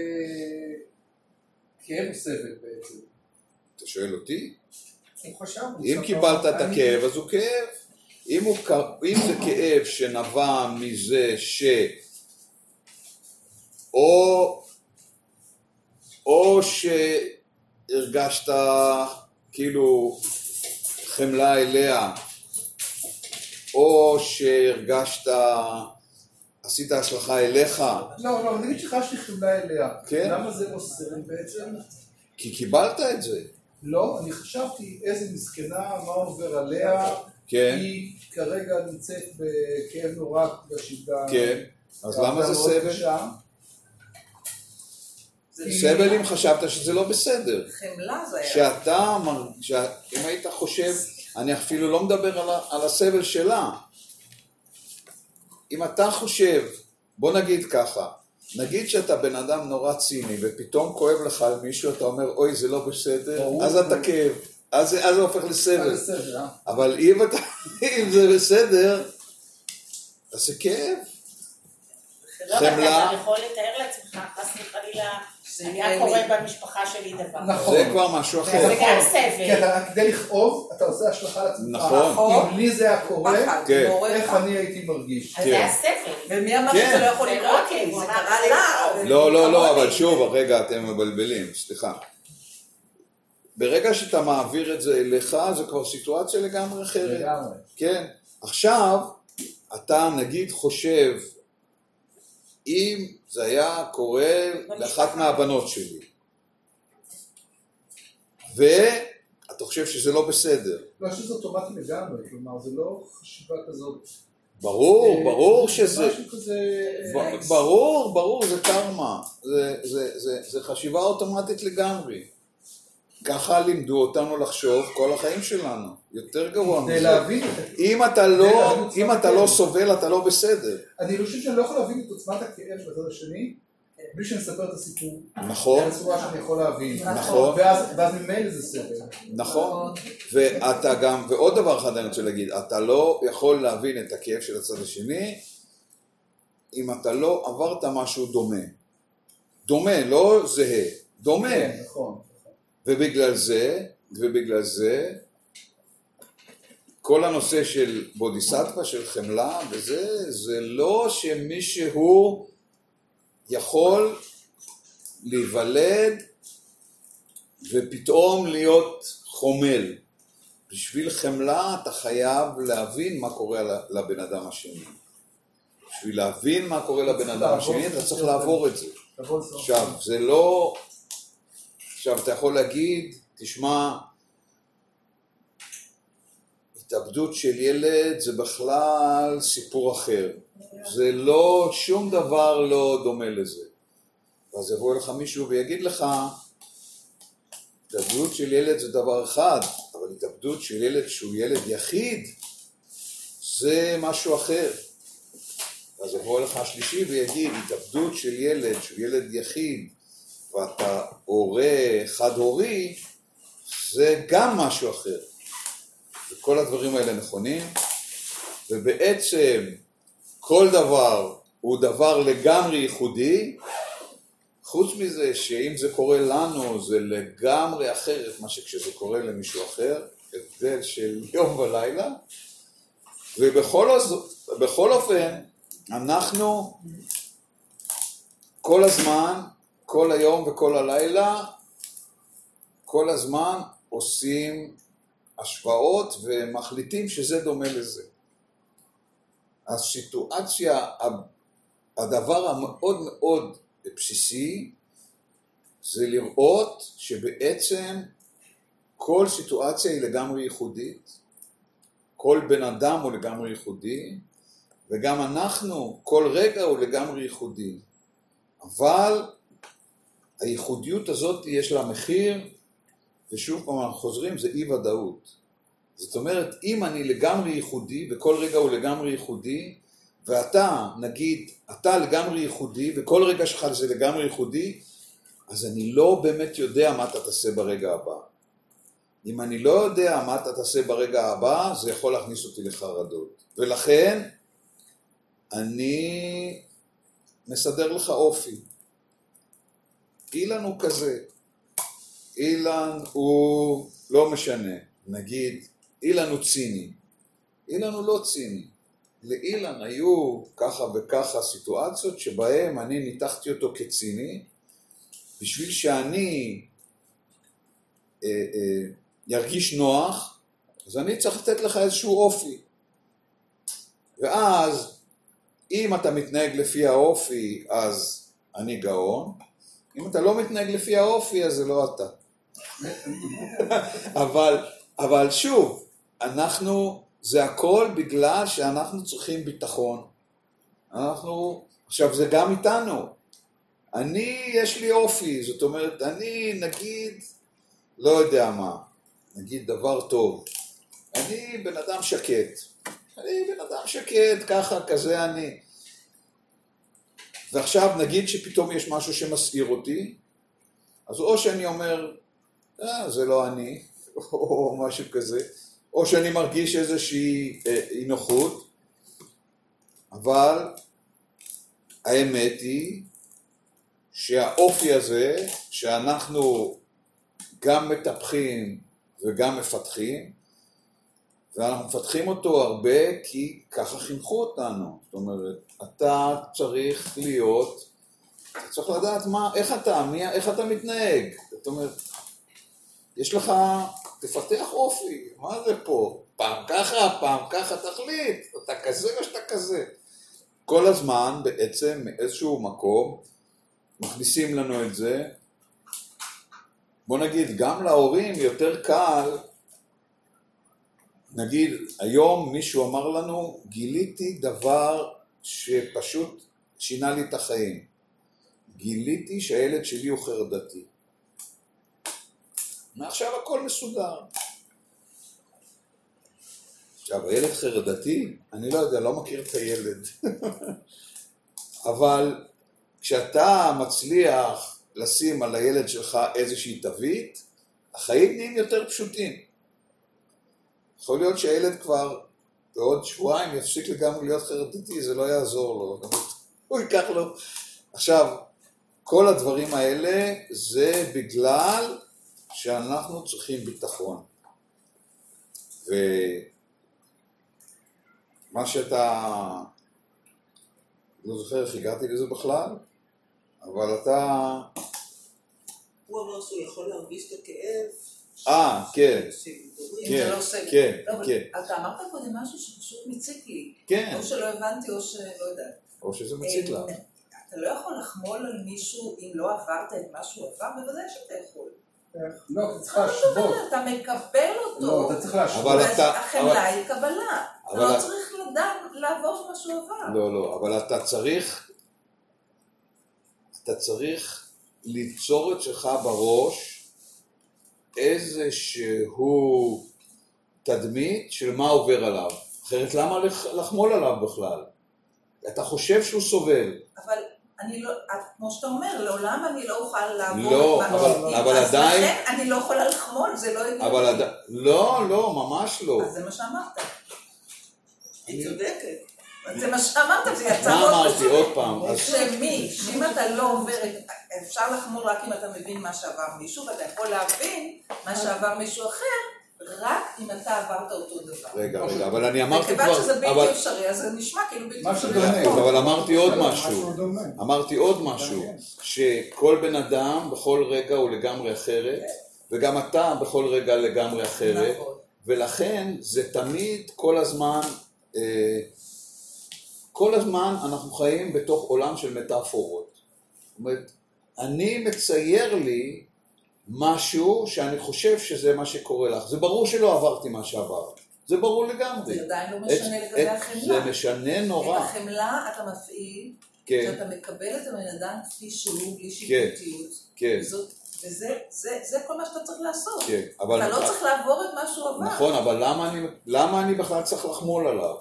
כאב סבל בעצם? אתה שואל אותי? אם קיבלת את הכאב, אז הוא כאב. אם, הוא, אם זה כאב שנבע מזה ש... או, או שהרגשת כאילו חמלה אליה, או שהרגשת, עשית השלכה אליך, לא, לא, נגיד שחשתי חמלה אליה. כן. למה זה לא סבל בעצם? כי קיבלת את זה. לא, אני חשבתי איזה מסכנה, מה עובר עליה. כן, היא כרגע נמצאת בכאב נורא גם- כן. אז למה זה סבל? סבל אם חשבת שזה לא בסדר. חמלה זה היה. שאתה, מר- שה- אם היית חושב, אני אפילו לא מדבר על, הסבל שלה. אם אתה חושב, בוא נגיד ככה, נגיד שאתה בן אדם נורא ציני ופתאום כואב לך על מישהו, אתה אומר, אוי, זה לא בסדר. אז אתה כאב, אז זה אז זה הופך אבל לסבל. אה? אבל אם, אתה, אם זה בסדר, אז זה כאב. לא, חמלה. אתה יכול לתאר לעצמך, חס וחלילה, זה היה קורה לי. במשפחה שלי דבר. נכון. זה כבר משהו זה אחר. גם סבל. כי אתה, כדי לכאוב, אתה עושה השלכה לעצמך. נכון. נכון. אם לי זה היה קורה, פחד, כן. איך. אני הייתי מרגיש. אז זה היה סבל. ומי אמר כן. שזה לא יכול זה לקרות לא לי? הכאב, זה אמר, קרה זה לה. לא. לא, לא, לא, כמוני. אבל שוב, רגע, אתם מבלבלים, סליחה. ברגע שאתה מעביר את זה אליך, זה כבר סיטואציה לגמרי אחרת. לגמרי. כן. עכשיו, אתה נגיד חושב, אם זה היה קורה לאחת מהבנות שלי, ואתה חושב שזה לא בסדר. לא, שזה אוטומטי לגמרי, כלומר, זה לא חשיבה כזאת. ברור, אה, ברור זה שזה... משהו כזה... ברור, ברור, זה קרמה. זה חשיבה אוטומטית לגמרי. ככה לימדו אותנו לחשוב כל החיים שלנו. יותר גרוע כדי מזה. להבין את. אם אתה כדי לא, אם אתה לא. סובל, אתה לא בסדר. אני חושב שאני לא יכול להבין את עוצמת הכאב בצד השני, בלי שאני אספר את הסיפור. נכון, בצורה שאני יכול להבין. נכון. ואז ואז ממילא זה סבל. נכון. ואתה גם, ועוד דבר אחד אני רוצה להגיד, אתה לא יכול להבין את הכאב של הצד השני, אם אתה לא עברת משהו דומה. דומה, לא זהה. דומה. כן, נכון. ובגלל זה, ובגלל זה, כל הנושא של בודיסטווה, של חמלה וזה, זה לא שמישהו יכול להיוולד ופתאום להיות חומל. בשביל חמלה אתה חייב להבין מה קורה לבן אדם השני. בשביל להבין מה קורה לבן אדם השני אתה צריך לעבור את זה. עכשיו, זה לא... עכשיו, אתה יכול להגיד, תשמע, התאבדות של ילד זה בכלל סיפור אחר. זה לא, שום דבר לא דומה לזה. אז יבוא אליך מישהו ויגיד לך, התאבדות של ילד זה דבר אחד, אבל התאבדות של ילד שהוא ילד יחיד, זה משהו אחר. אז יבוא אליך השלישי ויגיד, התאבדות של ילד שהוא ילד יחיד, ואתה הורה חד-הורי, זה גם משהו אחר. וכל הדברים האלה נכונים, ובעצם כל דבר הוא דבר לגמרי ייחודי, חוץ מזה שאם זה קורה לנו זה לגמרי אחרת מה שכשזה קורה למישהו אחר, הבדל של יום ולילה, ובכל אופן אנחנו כל הזמן, כל היום וכל הלילה, כל הזמן עושים השוואות ומחליטים שזה דומה לזה. הסיטואציה, הדבר המאוד מאוד בסיסי זה לראות שבעצם כל סיטואציה היא לגמרי ייחודית, כל בן אדם הוא לגמרי ייחודי, וגם אנחנו, כל רגע הוא לגמרי ייחודי. אבל הייחודיות הזאת יש לה מחיר, ושוב פעם אנחנו חוזרים, זה אי ודאות. זאת אומרת, אם אני לגמרי ייחודי, וכל רגע הוא לגמרי ייחודי, ואתה, נגיד, אתה לגמרי ייחודי, וכל רגע שלך זה לגמרי ייחודי, אז אני לא באמת יודע מה אתה תעשה ברגע הבא. אם אני לא יודע מה אתה תעשה ברגע הבא, זה יכול להכניס אותי לחרדות. ולכן, אני מסדר לך אופי. אילן הוא כזה. אילן הוא לא משנה. נגיד, אילן הוא ציני. אילן הוא לא ציני. לאילן היו ככה וככה סיטואציות שבהם אני ניתחתי אותו כציני, בשביל שאני אה, אה, ירגיש נוח, אז אני צריך לתת לך איזשהו אופי. ואז, אם אתה מתנהג לפי האופי, אז אני גאון, אם אתה לא מתנהג לפי האופי, אז זה לא אתה. אבל, אבל שוב, אנחנו, זה הכל בגלל שאנחנו צריכים ביטחון. אנחנו, עכשיו זה גם איתנו. אני, יש לי אופי, זאת אומרת, אני נגיד, לא יודע מה, נגיד דבר טוב. אני בן אדם שקט. אני בן אדם שקט, ככה, כזה אני. ועכשיו נגיד שפתאום יש משהו שמסעיר אותי, אז או שאני אומר, אה, זה לא אני, או משהו כזה, או שאני מרגיש איזושהי אה, אי נוחות, אבל האמת היא שהאופי הזה, שאנחנו גם מטפחים וגם מפתחים, ואנחנו מפתחים אותו הרבה כי ככה חינכו אותנו. זאת אומרת, אתה צריך להיות, אתה צריך לדעת מה, איך אתה, מי, איך אתה מתנהג. זאת אומרת, יש לך, תפתח אופי, מה זה פה? פעם ככה, פעם ככה, תחליט, אתה כזה או שאתה כזה. כל הזמן בעצם מאיזשהו מקום מכניסים לנו את זה. בוא נגיד, גם להורים יותר קל, נגיד, היום מישהו אמר לנו, גיליתי דבר שפשוט שינה לי את החיים. גיליתי שהילד שלי הוא חרדתי. מעכשיו הכל מסודר. עכשיו, הילד חרדתי, אני לא יודע, לא מכיר את הילד. אבל כשאתה מצליח לשים על הילד שלך איזושהי תווית, החיים נהיים יותר פשוטים. יכול להיות שהילד כבר בעוד שבועיים יפסיק לגמרי להיות חרדתי, זה לא יעזור לו, הוא ייקח לו. עכשיו, כל הדברים האלה זה בגלל שאנחנו צריכים ביטחון. ומה שאתה, לא זוכר איך הגעתי לזה בכלל, אבל אתה הוא אמר שהוא יכול להרגיש את הכאב. אה, כן. אם זה כן, לא סגל. כן, לא, כן. אתה אמרת קודם משהו שפשוט מציק לי. כן, או שלא הבנתי או שלא יודעת. או שזה מציק לך. אה, אתה לא יכול לחמול על מישהו אם לא עברת את מה שהוא עבר, בוודאי שאתה יכול. לא, אתה צריך להשוות. אתה מקבל לא, אותו. אתה צריך להשוות. אבל אז אתה- החמלה היא קבלה. אתה אבל- לא צריך לדעת לעבור את מה שהוא עבר. לא, לא, אבל אתה צריך, אתה צריך ליצור אצלך בראש איזשהו תדמית של מה עובר עליו. אחרת למה לח- לחמול עליו בכלל? אתה חושב שהוא סובל. אבל אני לא, כמו שאתה אומר, לעולם אני לא אוכל לעבור לא, את מה... אבל- אבל אז עדיין- לכן אני לא יכולה לחמול, זה לא הגיוני. אבל עד... לא, לא, ממש לא. אז זה מה שאמרת. היא צודקת. זה מה שאמרת, זה יצא מה מאוד אמרתי פשוט. עוד פעם? שמי, שאם אתה לא עובר, אפשר לחמול רק אם אתה מבין מה שעבר מישהו, ואתה יכול להבין מה שעבר מישהו אחר, רק אם אתה עברת אותו דבר. רגע, רגע, אבל אני אמרתי וכיוון כבר... שזה בלתי אבל- אפשרי, אז זה נשמע כאילו בלתי משהו אפשרי. דומה. טוב, אבל אמרתי עוד משהו. אמרתי עוד משהו. שכל בן אדם בכל רגע הוא לגמרי אחרת, וגם אתה בכל רגע לגמרי אחרת, נכון. ולכן זה תמיד כל הזמן, אה, כל הזמן אנחנו חיים בתוך עולם של מטאפורות. זאת אומרת, אני מצייר לי משהו שאני חושב שזה מה שקורה לך. זה ברור שלא עברתי מה שעברת, זה ברור לגמרי. זה עדיין לא משנה את- לגבי את- החמלה. זה משנה את נורא. החמלה אתה מפעיל, כן, שאתה מקבל את הבן אדם כפי שהוא, בלי שיפוטיות. כן, וזאת- וזה זה- זה כל מה שאתה צריך לעשות. כן. אבל... אתה לא צריך לעבור את מה שהוא עבר. נכון, אבל למה אני, למה אני בכלל צריך לחמול עליו?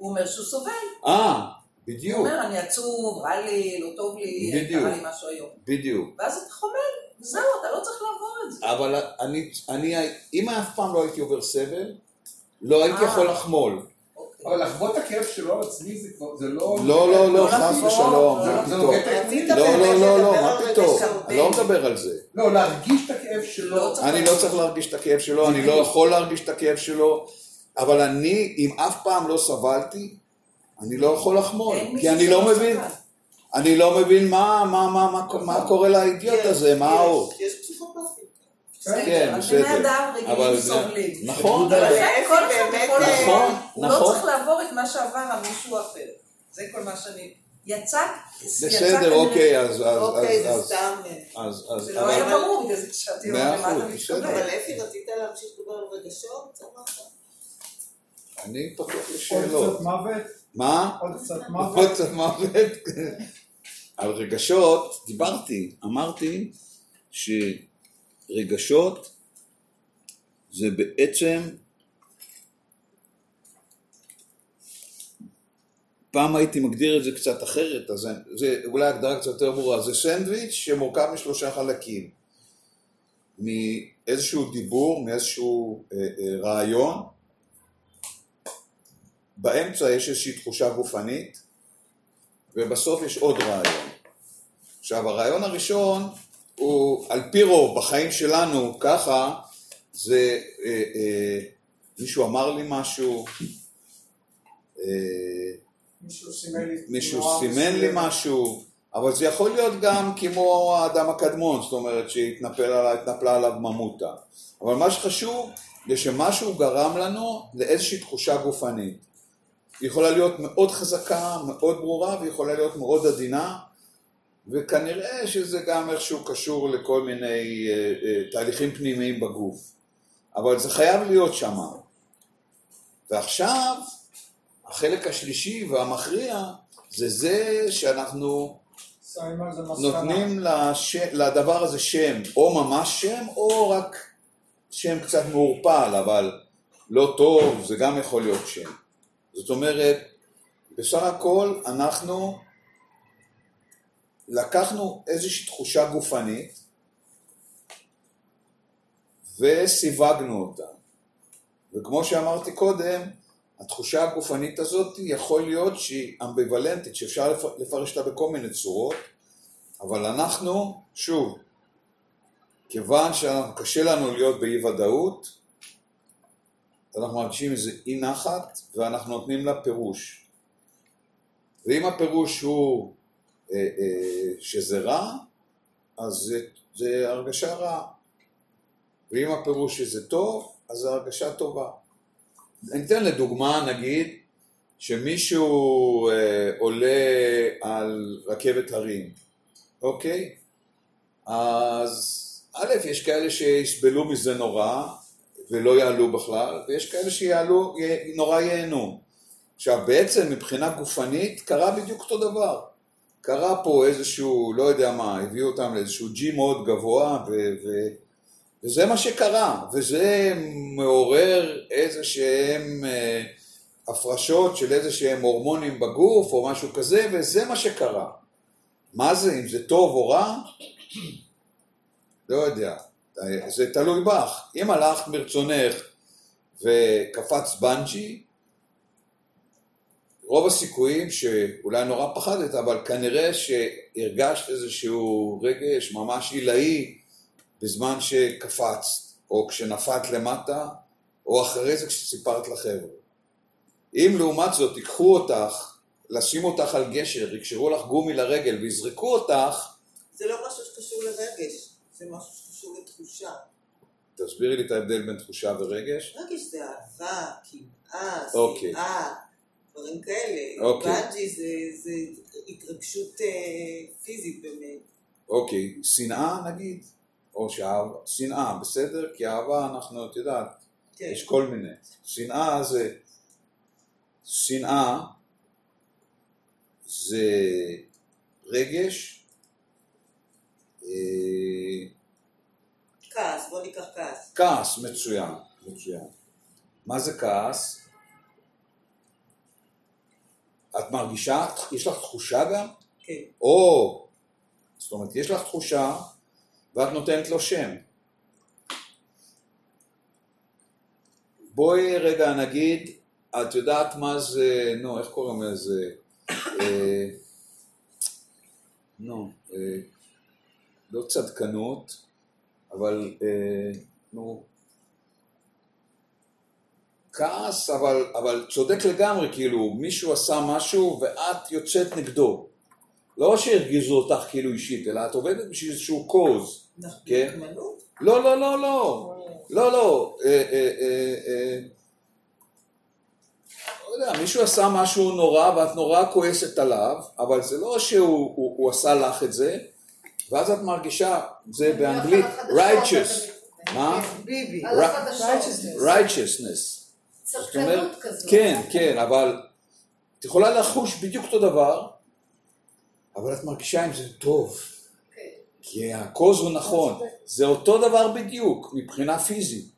הוא אומר שהוא סובל. אה, הוא בדיוק, אומר, אני עצוב, רע לי, לא טוב לי, בדיוק. קרה לי משהו היום. בדיוק. ואז אתה חומל, זהו, אתה לא צריך לעבור את זה. אבל אני, אני, אם אף פעם לא הייתי עובר סבל, לא הייתי אה. יכול לחמול. אוקיי. אבל לחוות את הכאב שלו על עצמי זה כבר, זה לא... לא, לא, לא, לא חס ושלום, זה- מה פתאום. לא, לא, לא, לא, מה פתאום? אני לא מדבר על זה. לא, להרגיש את הכאב שלו. לא אני לא צריך להרגיש את הכאב שלו, אני לא יכול להרגיש את הכאב שלו, אבל אני, אם אף פעם לא סבלתי, אני לא יכול לחמול, כי אני לא מבין. אני לא מבין מה, מה, מה, מה, מה קורה לאידיוט יש, הזה, מה הוא. יש פסיכופטים. כן, אז בסדר. בני אדם אבל רגילים זה- סובלים. נכון, אבל כל אחד יכול לעבור, נכון, הוא לא נכון. צריך לעבור את מה שעבר על מישהו אחר. זה כל מה שאני... יצא... בסדר, אוקיי, אז, אז, אוקיי, אז, זה סתם... אז, אז, זה לא היה ברור, בגלל זה? בסדר. אבל אפי, רצית להמשיך לדבר על רגשות? אני פתוח עוד לשאלות. קצת מוות, מה? עוד קצת עוד מוות. קצת מוות. על רגשות, דיברתי, אמרתי שרגשות זה בעצם, פעם הייתי מגדיר את זה קצת אחרת, אז זה, זה אולי הגדרה קצת יותר ברורה, זה סנדוויץ' שמורכב משלושה חלקים, מאיזשהו דיבור, מאיזשהו אה, אה, רעיון, באמצע יש איזושהי תחושה גופנית, ובסוף יש עוד רעיון. עכשיו, הרעיון הראשון הוא, על פי רוב, בחיים שלנו, ככה, זה אה, אה, מישהו אמר לי משהו, אה, מישהו סימן לי... מישהו תנועה סימן לי מסוימת. משהו, אבל זה יכול להיות גם כמו האדם הקדמון, זאת אומרת שהתנפל עליו, עליו ממותה. אבל מה שחשוב זה שמשהו גרם לנו לאיזושהי תחושה גופנית. היא יכולה להיות מאוד חזקה, מאוד ברורה, והיא יכולה להיות מאוד עדינה, וכנראה שזה גם איכשהו קשור לכל מיני אה, אה, תהליכים פנימיים בגוף. אבל זה חייב להיות שם. ועכשיו, החלק השלישי והמכריע זה זה שאנחנו. נותנים לש... לדבר הזה שם, או ממש שם, או רק שם קצת מעורפל, אבל לא טוב, זה גם יכול להיות שם. זאת אומרת, בסך הכל אנחנו לקחנו איזושהי תחושה גופנית וסיווגנו אותה. וכמו שאמרתי קודם, התחושה הגופנית הזאת יכול להיות שהיא אמביוולנטית, שאפשר לפ- לפרש אותה בכל מיני צורות, אבל אנחנו, שוב, כיוון שקשה לנו להיות באי ודאות, אנחנו מרגישים איזה אי נחת ואנחנו נותנים לה פירוש. ואם הפירוש הוא אה, אה, שזה רע, אז זה, זה הרגשה רעה. ואם הפירוש שזה טוב, אז זו הרגשה טובה. אני אתן לדוגמה, נגיד, שמישהו אה, עולה על רכבת הרים, אוקיי? אז א', יש כאלה שיסבלו מזה נורא ולא יעלו בכלל, ויש כאלה שיעלו, נורא ייהנו. עכשיו, בעצם מבחינה גופנית קרה בדיוק אותו דבר. קרה פה איזשהו, לא יודע מה, הביאו אותם לאיזשהו ג'י מאוד גבוה, ו- ו- וזה מה שקרה, וזה מעורר איזה שהם אה, הפרשות של איזה שהם הורמונים בגוף או משהו כזה, וזה מה שקרה. מה זה, אם זה טוב או רע? לא יודע, זה תלוי בך. אם הלכת מרצונך וקפץ בנג'י, רוב הסיכויים שאולי נורא פחדת, אבל כנראה שהרגשת איזשהו רגש ממש עילאי בזמן שקפצת, או כשנפלת למטה, או אחרי זה כשסיפרת לחבר'ה. אם לעומת זאת ייקחו אותך, לשים אותך על גשר, יקשרו לך גומי לרגל ויזרקו אותך, זה לא משהו שקשור לרגש, זה משהו שקשור לתחושה. תסבירי לי את ההבדל בין תחושה ורגש. רגש זה אהבה, קנאה, אוקיי. שנאה, דברים כאלה. אוקיי. בנג'י זה, זה התרגשות אה, פיזית באמת. אוקיי, שנאה נגיד, או שאהבה, שנאה, בסדר? כי אהבה אנחנו, את יודעת, כן. יש כל מיני. שנאה זה, שנאה זה רגש, אה, כעס, בוא ניקח כעס. כעס, מצוין, מצוין. מה זה כעס? את מרגישה, יש לך תחושה גם? כן. או, זאת אומרת, יש לך תחושה ואת נותנת לו שם. בואי רגע נגיד, את יודעת מה זה, נו, איך קוראים לזה? אה, נו, אה, לא צדקנות, אבל, אה, נו, כעס, אבל, אבל צודק לגמרי, כאילו, מישהו עשה משהו ואת יוצאת נגדו. לא שהרגיזו אותך כאילו אישית, אלא את עובדת בשביל איזשהו קוז. כן. לא, לא, לא, לא. לא, לא. אה, אה, לא יודע, מישהו עשה משהו נורא ואת נורא כועסת עליו, אבל זה לא שהוא הוא, הוא עשה לך את זה, ואז את מרגישה, זה באנגלית righteous. מה? ביבי. righteousness. צדקנות כזאת. כן, כן, אבל את יכולה לחוש בדיוק אותו דבר, אבל את מרגישה אם זה טוב. כן. כי הקוז הוא נכון, זה אותו דבר בדיוק מבחינה פיזית,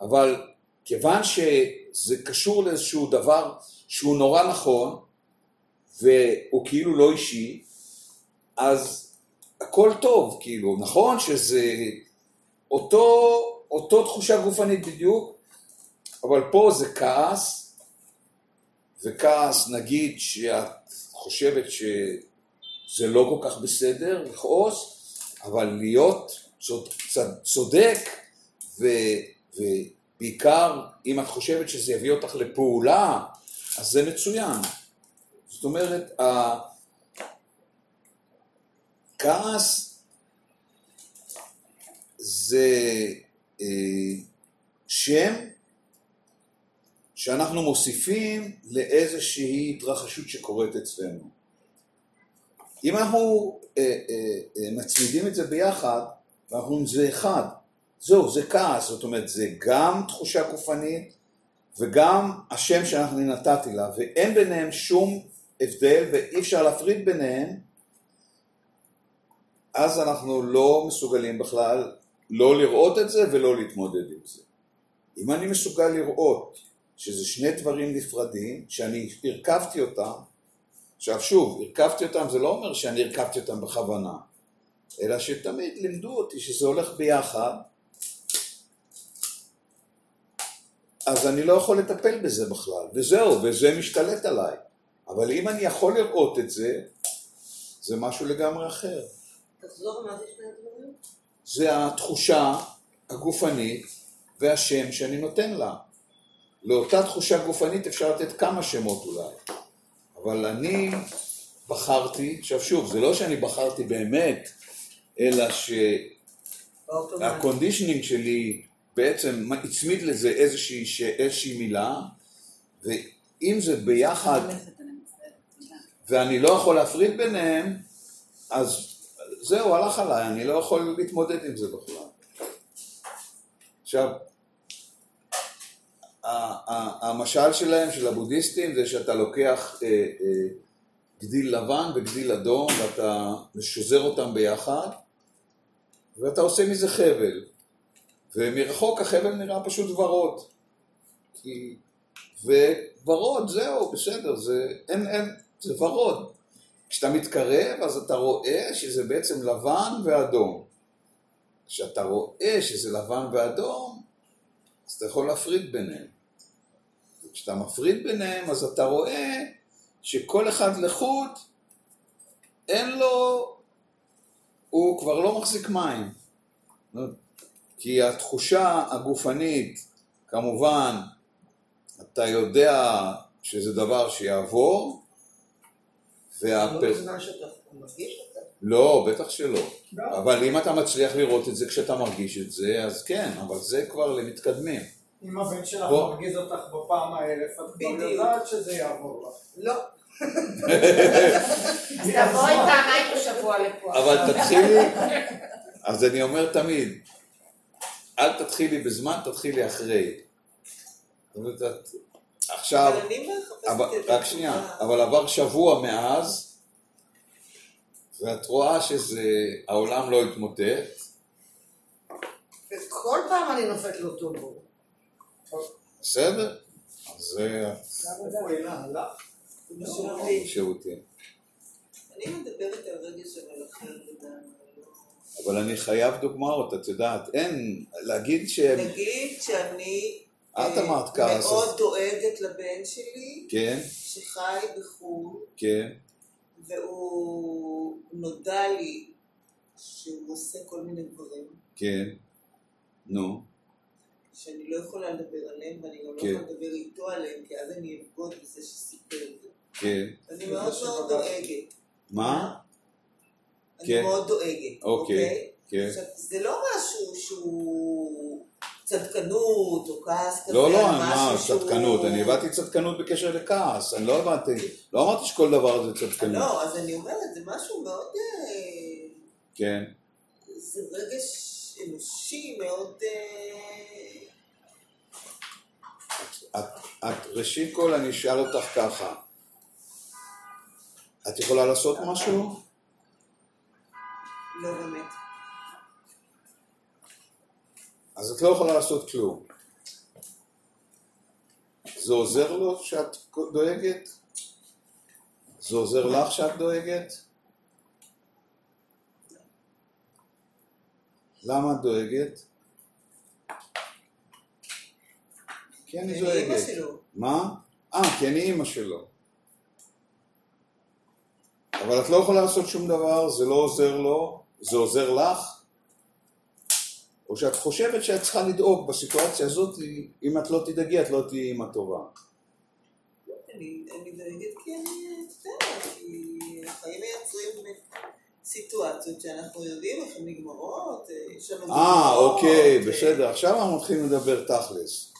אבל כיוון שזה קשור לאיזשהו דבר שהוא נורא נכון והוא כאילו לא אישי, אז הכל טוב, כאילו, נכון שזה אותו, אותו תחושה גופנית בדיוק, אבל פה זה כעס, וכעס נגיד שאת חושבת שזה לא כל כך בסדר לכעוס, אבל להיות צוד, צודק, ו, ובעיקר אם את חושבת שזה יביא אותך לפעולה, אז זה מצוין. זאת אומרת, הכעס זה אה, שם שאנחנו מוסיפים לאיזושהי התרחשות שקורית אצלנו. אם אנחנו אה, אה, אה, מצמידים את זה ביחד, ואנחנו אומרים זה אחד, זהו, זה כעס, זאת אומרת, זה גם תחושה גופנית וגם השם שאנחנו נתתי לה, ואין ביניהם שום הבדל ואי אפשר להפריד ביניהם, אז אנחנו לא מסוגלים בכלל לא לראות את זה ולא להתמודד עם זה. אם אני מסוגל לראות שזה שני דברים נפרדים, שאני הרכבתי אותם, עכשיו שוב, הרכבתי אותם זה לא אומר שאני הרכבתי אותם בכוונה, אלא שתמיד לימדו אותי שזה הולך ביחד, אז אני לא יכול לטפל בזה בכלל, וזהו, וזה משתלט עליי. אבל אם אני יכול לראות את זה, זה משהו לגמרי אחר. תחזור מה זה? זה התחושה הגופנית והשם שאני נותן לה. לאותה תחושה גופנית אפשר לתת כמה שמות אולי, אבל אני בחרתי, עכשיו שוב, זה לא שאני בחרתי באמת אלא. שה conditioning שלי בעצם הצמיד לזה איזושהי, ש- איזושהי מילה, ואם זה ביחד ואני לא יכול להפריד ביניהם, אז זהו, הלך עליי, אני לא יכול להתמודד עם זה בכלל. עכשיו, המשל שלהם, של הבודהיסטים, זה שאתה לוקח אה, אה, גדיל לבן וגדיל אדום ואתה משוזר אותם ביחד ואתה עושה מזה חבל. ומרחוק החבל נראה פשוט ורוד. כי... וורוד, זהו, בסדר, זה, אין, אין, זה ורוד כשאתה מתקרב אז אתה רואה שזה בעצם לבן ואדום כשאתה רואה שזה לבן ואדום אז אתה יכול להפריד ביניהם כשאתה מפריד ביניהם אז אתה רואה שכל אחד לחוד אין לו, הוא כבר לא מחזיק מים. כי התחושה הגופנית, כמובן, אתה יודע שזה דבר שיעבור. לא בזמן שאתה מרגיש אותה. לא, בטח שלא. אבל אם אתה מצליח לראות את זה כשאתה מרגיש את זה, אז כן, אבל זה כבר למתקדמים. אם הבן שלך. מרגיז אותך בפעם האלף, את כבר. יודעת שזה יעבור לך. לא. אז תבואי פעמיים בשבוע לפה. אבל תתחילי, אז אני אומר תמיד, אל תתחילי בזמן, תתחילי אחרי. זאת אומרת, עכשיו, אבל רק שנייה. אבל עבר שבוע מאז, ואת רואה שזה, העולם לא התמוטט, וכל פעם אני נופלת לאותו בור. בסדר? אז? הלך? בשירותים. שירותים. אני מדברת על רגש של אחר. לא- אבל אני חייב דוגמאות, את יודעת, אין, להגיד שהם, נגיד שאני את אה, אמרת כעס, מאוד דואגת לבן שלי, כן, שחי בחו"ל, כן, והוא נודע לי שהוא עושה כל מיני דברים כן, נו, שאני לא יכולה לדבר עליהם, ואני גם לא כן. יכולה לדבר איתו עליהם, כי אז אני אבגוד בזה שסיפר את זה. כן, אני מאוד מאוד דואגת. מה? אני כן. מאוד דואגת, אוקיי, אוקיי? כן. עכשיו, זה לא משהו שהוא צדקנות או כעס כזה, לא, לא, על מה, צדקנות, אני הבנתי צדקנות בקשר לכעס, אני לא הבנתי, לא אמרתי שכל דבר זה צדקנות, לא, אז אני אומרת, זה משהו מאוד... אה, כן, זה רגש אנושי מאוד... אה, את, את, ראשית כל אני אשאל אותך ככה, את יכולה לעשות משהו? לא באמת. אז את לא יכולה לעשות כלום. זה עוזר לו שאת דואגת? זה עוזר לך שאת דואגת? למה את דואגת? כי אני דואגת. מה? אה, כי אני אימא שלו. אבל את לא יכולה לעשות שום דבר, זה לא עוזר לו, זה עוזר לך? או שאת חושבת שאת צריכה לדאוג בסיטואציה הזאת, אם את לא תדאגי, את לא תהיי אימא טובה. אני אני דואגת כי אני, את יודעת, כי החיים מייצרים סיטואציות שאנחנו יודעים איך הן נגמרות, אה, יש לנו... אה, אוקיי, אה, בסדר, עכשיו אנחנו מתחילים לדבר תכלס.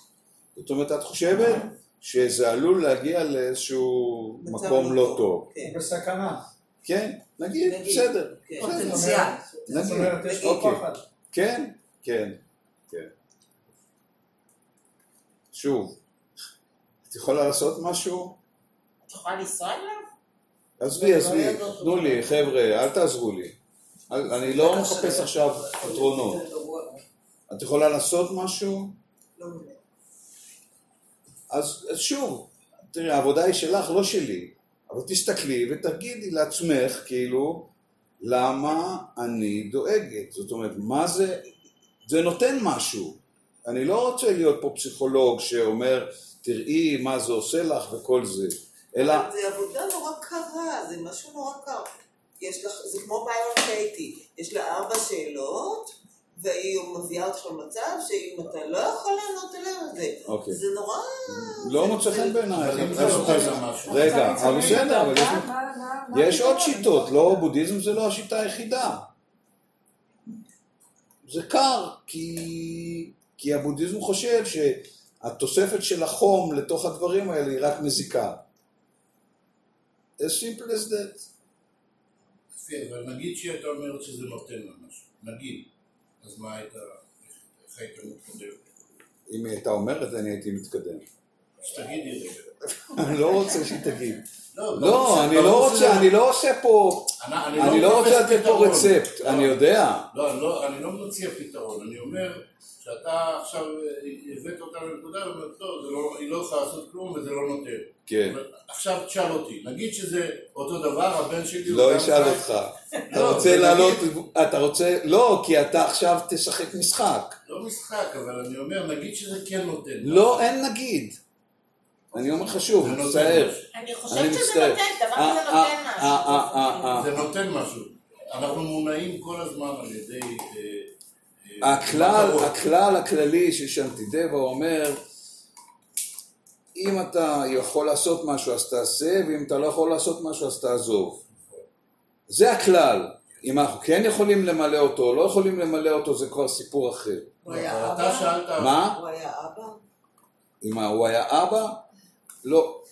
זאת אומרת, את חושבת שזה עלול להגיע לאיזשהו מקום לא טוב. כן. בסכנה. כן, נגיד, נגיד. בסדר. כן. בסדר. פוטנציאל. נגיד, אוקיי. כן, כן, כן. שוב, את יכולה לעשות משהו? את יכולה לנסוע אליו? עזבי, לא עזבי, יעזור תנו לי, חבר'ה, אל תעזרו לי. אני לא מחפש עכשיו פתרונות. את יכולה לעשות משהו? לא. אז אז שוב, תראי, העבודה היא שלך, לא שלי. אבל תסתכלי ותגידי לעצמך, כאילו, למה אני דואגת? זאת אומרת, מה זה, זה נותן משהו. אני לא רוצה להיות פה פסיכולוג שאומר, תראי מה זה עושה לך וכל זה, אלא, זה עבודה נורא קרה, זה משהו נורא קר. יש לך, זה כמו ביון קייטי, יש לה ארבע שאלות, והיא מביאה אותך למצב שאם אתה לא יכול לענות עליהן, זה, אוקיי. זה נורא... לא מוצא חן לה משהו. רגע, אבל בסדר, אבל יש- עוד? שיטות, לא, בודהיזם זה לא השיטה היחידה. זה קר, כי, כי הבודהיזם חושב שהתוספת של החום לתוך הדברים האלה היא רק מזיקה. as simple as that. יפה, אבל נגיד שאתה אומר שזה נותן לה משהו, נגיד, אז מה היית, איך היית מתקדם? אם היא הייתה אומרת, אני הייתי מתקדם. אז תגידי רגע. אני לא רוצה שהיא תגיד. לא, לא, אני לא ברור רוצה, אני לא עושה פה, אני- לא רוצה לתת פה. רצפט, לא. אני יודע. לא, אני לא, לא מציע פתרון, אני אומר שאתה עכשיו אה, הבאת אותה לנקודה, ואומרת, לא, לא, היא לא יכולה לעשות כלום וזה לא נותן. כן. עכשיו תשאל אותי, נגיד שזה אותו דבר, הבן שלי לא אשאל אותך. אתה לא, רוצה לעלות, אתה רוצה, לא, כי אתה עכשיו תשחק משחק. לא משחק, אבל אני אומר, נגיד שזה כן נותן. לא, אין נגיד. אני אומר לך שוב, נותן מצטער. משהו. אני אני חושבת שזה. נותן, דבר אה, כזה אה, נותן משהו. אה, אה. זה נותן משהו. אנחנו מונעים כל הזמן על ידי... הכלל. הכלל הכללי של שנטידבה אומר, אם אתה יכול לעשות משהו אז תעשה, ואם אתה לא יכול לעשות משהו אז תעזוב. זה הכלל. אם אנחנו כן יכולים למלא אותו או לא יכולים למלא אותו, זה כבר סיפור אחר. הוא היה אבא? שאלת... מה? הוא היה אבא? אם הוא היה אבא? לא?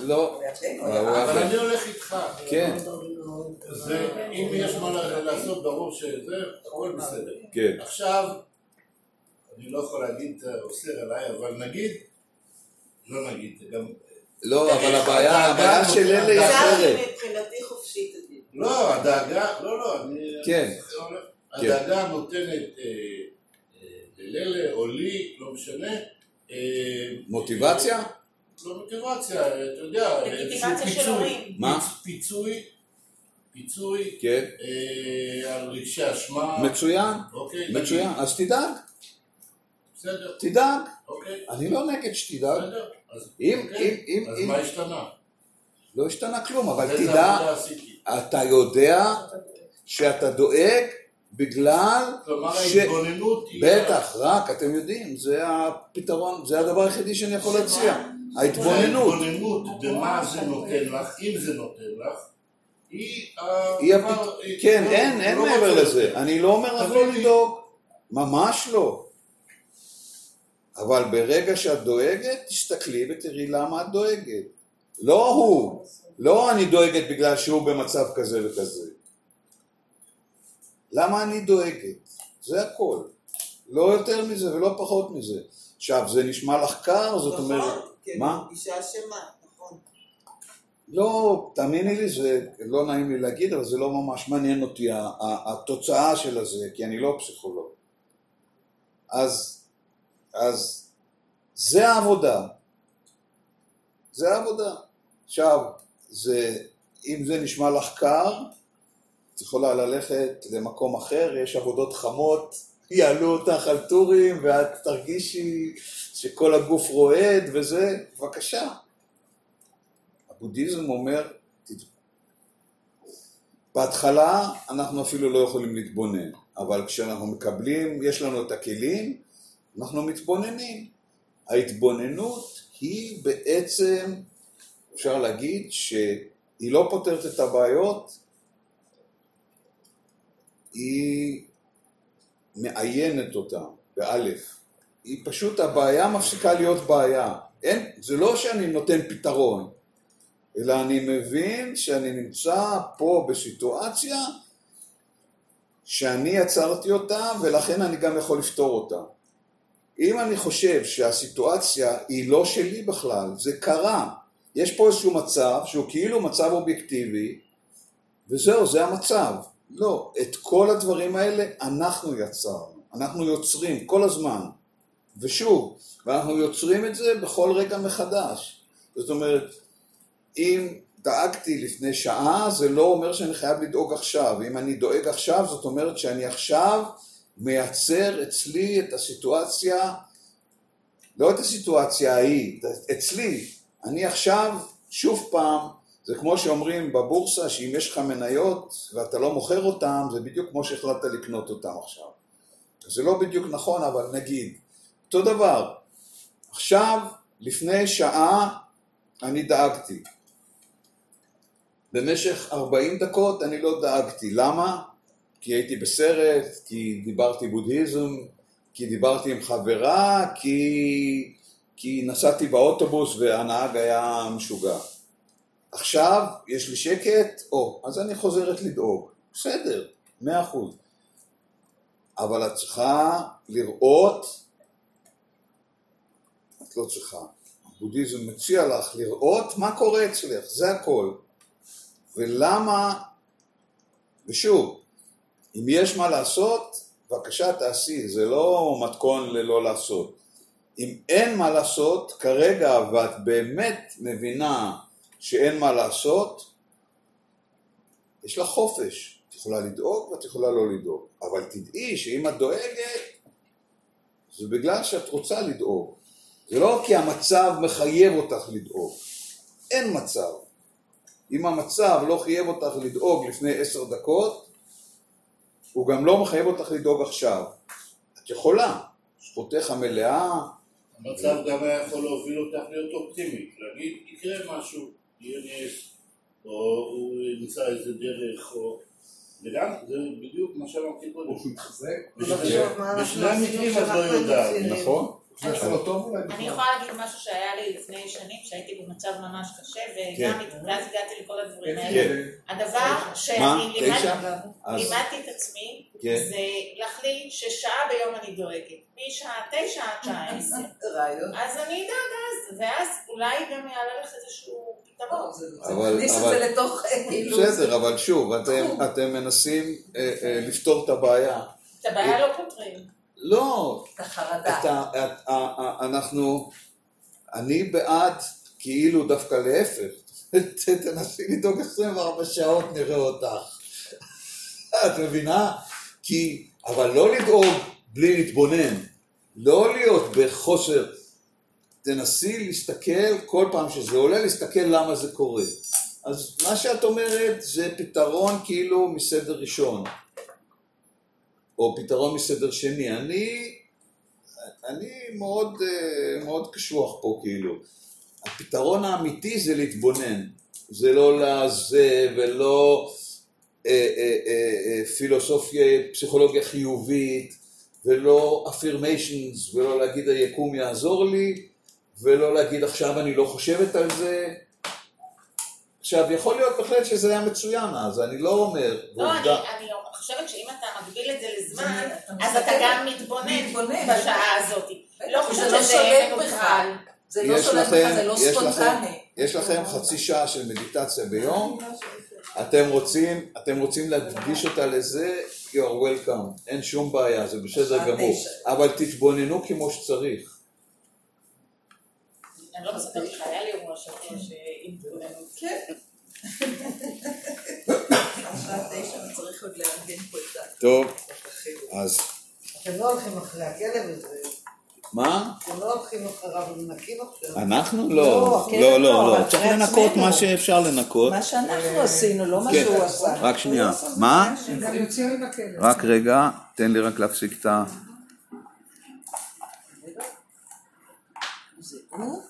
לא. הוא אבל. אני הולך איתך. כן, זה, אם יש מה לעשות, ברור שזה, הכל בסדר. כן. עכשיו, אני לא יכול להגיד אה, אוסר עליי, אבל נגיד, לא נגיד, גם... לא, אבל הבעיה, הבעיה של אלה היא אחרת. מבחינתי חופשי תגיד. לא, הדאגה, לא, לא, אני... כן. הדאגה נותנת אה, אה, לללה או לי, לא משנה. אה, מוטיבציה? לא מוטיבציה, אתה יודע, לגיטימציה של פיצוי. הורים. מה? פיצוי, פיצוי כן. אה, על רגשי אשמה. מצוין, אוקיי, מצוין. נגיד. אז תדאג, בסדר, תדאג. אוקיי. אני לא נגד שתדאג. בסדר. אז אם- אוקיי. אם- אם- אז אם- מה השתנה? לא השתנה כלום, אבל תדע? אתה יודע שאתה דואג בגלל כלומר ש... ההתבוננות היא... בטח, רק, אתם יודעים, זה הפתרון, זה הדבר היחידי שאני יכול להציע. ההתבוננות. ההתבוננות במה זה נותן לך, אם זה נותן לך, היא... הדבר- כן, אין, אין לא מעבר לזה. אני לא אומר תביא לא. לדאוג. ממש לא. אבל ברגע שאת דואגת, תסתכלי ותראי למה את דואגת. לא הוא. לא אני דואגת בגלל שהוא במצב כזה וכזה. למה אני דואגת? זה הכל. לא יותר מזה ולא פחות מזה. עכשיו, זה נשמע לך קר, זאת אומרת... כן, מה? אישה אשמה, נכון. לא, תאמיני לי, זה לא נעים לי להגיד, אבל זה לא ממש מעניין אותי התוצאה של הזה, כי אני לא פסיכולוג. אז, אז זה העבודה. זה העבודה. עכשיו, זה, אם זה נשמע לך קר, את יכולה ללכת למקום אחר, יש עבודות חמות, יעלו אותך על טורים ואת תרגישי שכל הגוף רועד וזה, בבקשה. הבודהיזם אומר, בהתחלה אנחנו אפילו לא יכולים להתבונן, אבל כשאנחנו מקבלים, יש לנו את הכלים, אנחנו מתבוננים. ההתבוננות היא בעצם, אפשר להגיד שהיא לא פותרת את הבעיות, היא מעיינת אותה, באלף. היא פשוט, הבעיה מפסיקה להיות בעיה. אין, זה לא שאני נותן פתרון, אלא אני מבין שאני נמצא פה בסיטואציה שאני יצרתי אותה ולכן אני גם יכול לפתור אותה. אם אני חושב שהסיטואציה היא לא שלי בכלל, זה קרה. יש פה איזשהו מצב שהוא כאילו מצב אובייקטיבי וזהו, זה המצב. לא, את כל הדברים האלה אנחנו יצרנו. אנחנו יוצרים כל הזמן. ושוב, ואנחנו יוצרים את זה בכל רגע מחדש. זאת אומרת, אם דאגתי לפני שעה, זה לא אומר שאני חייב לדאוג עכשיו. אם אני דואג עכשיו, זאת אומרת שאני עכשיו מייצר אצלי את הסיטואציה, לא את הסיטואציה ההיא, אצלי. אני עכשיו, שוב פעם, זה כמו שאומרים בבורסה, שאם יש לך מניות ואתה לא מוכר אותן, זה בדיוק כמו שהחלטת לקנות אותן עכשיו. זה לא בדיוק נכון, אבל נגיד. אותו דבר. עכשיו, לפני שעה, אני דאגתי. במשך 40 דקות אני לא דאגתי. למה? כי הייתי בסרט, כי דיברתי בודהיזם, כי דיברתי עם חברה, כי, כי נסעתי באוטובוס והנהג היה משוגע. עכשיו יש לי שקט, או, אז אני חוזרת לדאוג. בסדר, מאה אחוז. אבל את צריכה לראות, את לא צריכה, בודהיזם מציע לך לראות מה קורה אצלך, זה הכל. ולמה, ושוב, אם יש מה לעשות, בבקשה תעשי, זה לא מתכון ללא לעשות. אם אין מה לעשות כרגע ואת באמת מבינה שאין מה לעשות, יש לך חופש. את יכולה לדאוג ואת יכולה לא לדאוג. אבל תדעי שאם את דואגת, זה בגלל שאת רוצה לדאוג. זה לא כי המצב מחייב אותך לדאוג. אין מצב. אם המצב לא חייב אותך לדאוג לפני עשר דקות, הוא גם לא מחייב אותך לדאוג עכשיו. את יכולה, זכותך המלאה. המצב גם היה יכול להוביל אותך להיות אופטימית, להגיד יקרה משהו, יהיה נס, או הוא ימצא איזה דרך, או... וגם זה בדיוק מה שאמרתי קודם. או שהוא אנחנו בשני המקרים את לא יודעת. נכון? זה יכול להיות טוב אולי אני. יכולה להגיד משהו שהיה לי לפני שנים, שהייתי במצב ממש קשה, וגם ואז הגעתי לכל הדברים האלה. כן. הדבר שאני? לימדתי את עצמי, כן. זה להחליט ששעה ביום אני דואגת. משעה תשע עד שעה עשר. אז אני אדאג אז, ואז אולי גם יעלה לך איזשהו פתרון. את זה לתוך, אה, כאילו... בסדר, אבל שוב, אתם, אתם מנסים אה, אה, לפתור את הבעיה. את הבעיה לא פותרים. לא, את החרדה. את ה, את, ה, ה, אנחנו, אני בעד כאילו דווקא להפך, תנסי לדאוג 24 שעות נראה אותך, את מבינה? כי, אבל לא לדאוג בלי להתבונן, לא להיות בחוסר, תנסי להסתכל כל פעם שזה עולה, להסתכל למה זה קורה. אז מה שאת אומרת זה פתרון כאילו מסדר ראשון, או פתרון מסדר שני. אני, אני מאוד, אה, מאוד קשוח פה כאילו. הפתרון האמיתי זה להתבונן, זה לא לזה ולא אה, אה, אה, אה, פילוסופיה, פסיכולוגיה חיובית ולא affirmations ולא להגיד היקום יעזור לי ולא להגיד עכשיו אני לא חושבת על זה. עכשיו יכול להיות בהחלט שזה היה מצוין אז, אני לא אומר, לא, אני אני חושבת שאם אתה מגביל את זה לזמן, אז אתה גם מתבונן מתבונן. בשעה הזאת. לא זה חושבת לא שזה שולט מנוטרל. בך. זה לא יש שולט לכם- בך, זה לא ספונטני. יש לכם חצי שעה של מדיטציה ביום, אתם רוצים, אתם רוצים להקדיש אותה לזה, you are welcome, אין שום בעיה, זה בסדר גמור. אבל תתבוננו כמו שצריך. אני לא מספרת לך, היה לי אירוע שבוע שעם תבוננות. כן. את ה... טוב, אז אתם לא הולכים אחרי הכלב הזה, מה? אתם לא הולכים אחריו ומנקים עכשיו. אנחנו? לא, לא, לא, לא, לא, לא, צריך לנקות. מה שאפשר לנקות. מה שאנחנו עשינו, לא מה כן, שהוא עשה. רק שנייה, מה? רק רגע, תן לי רק להפסיק את ה... זה הוא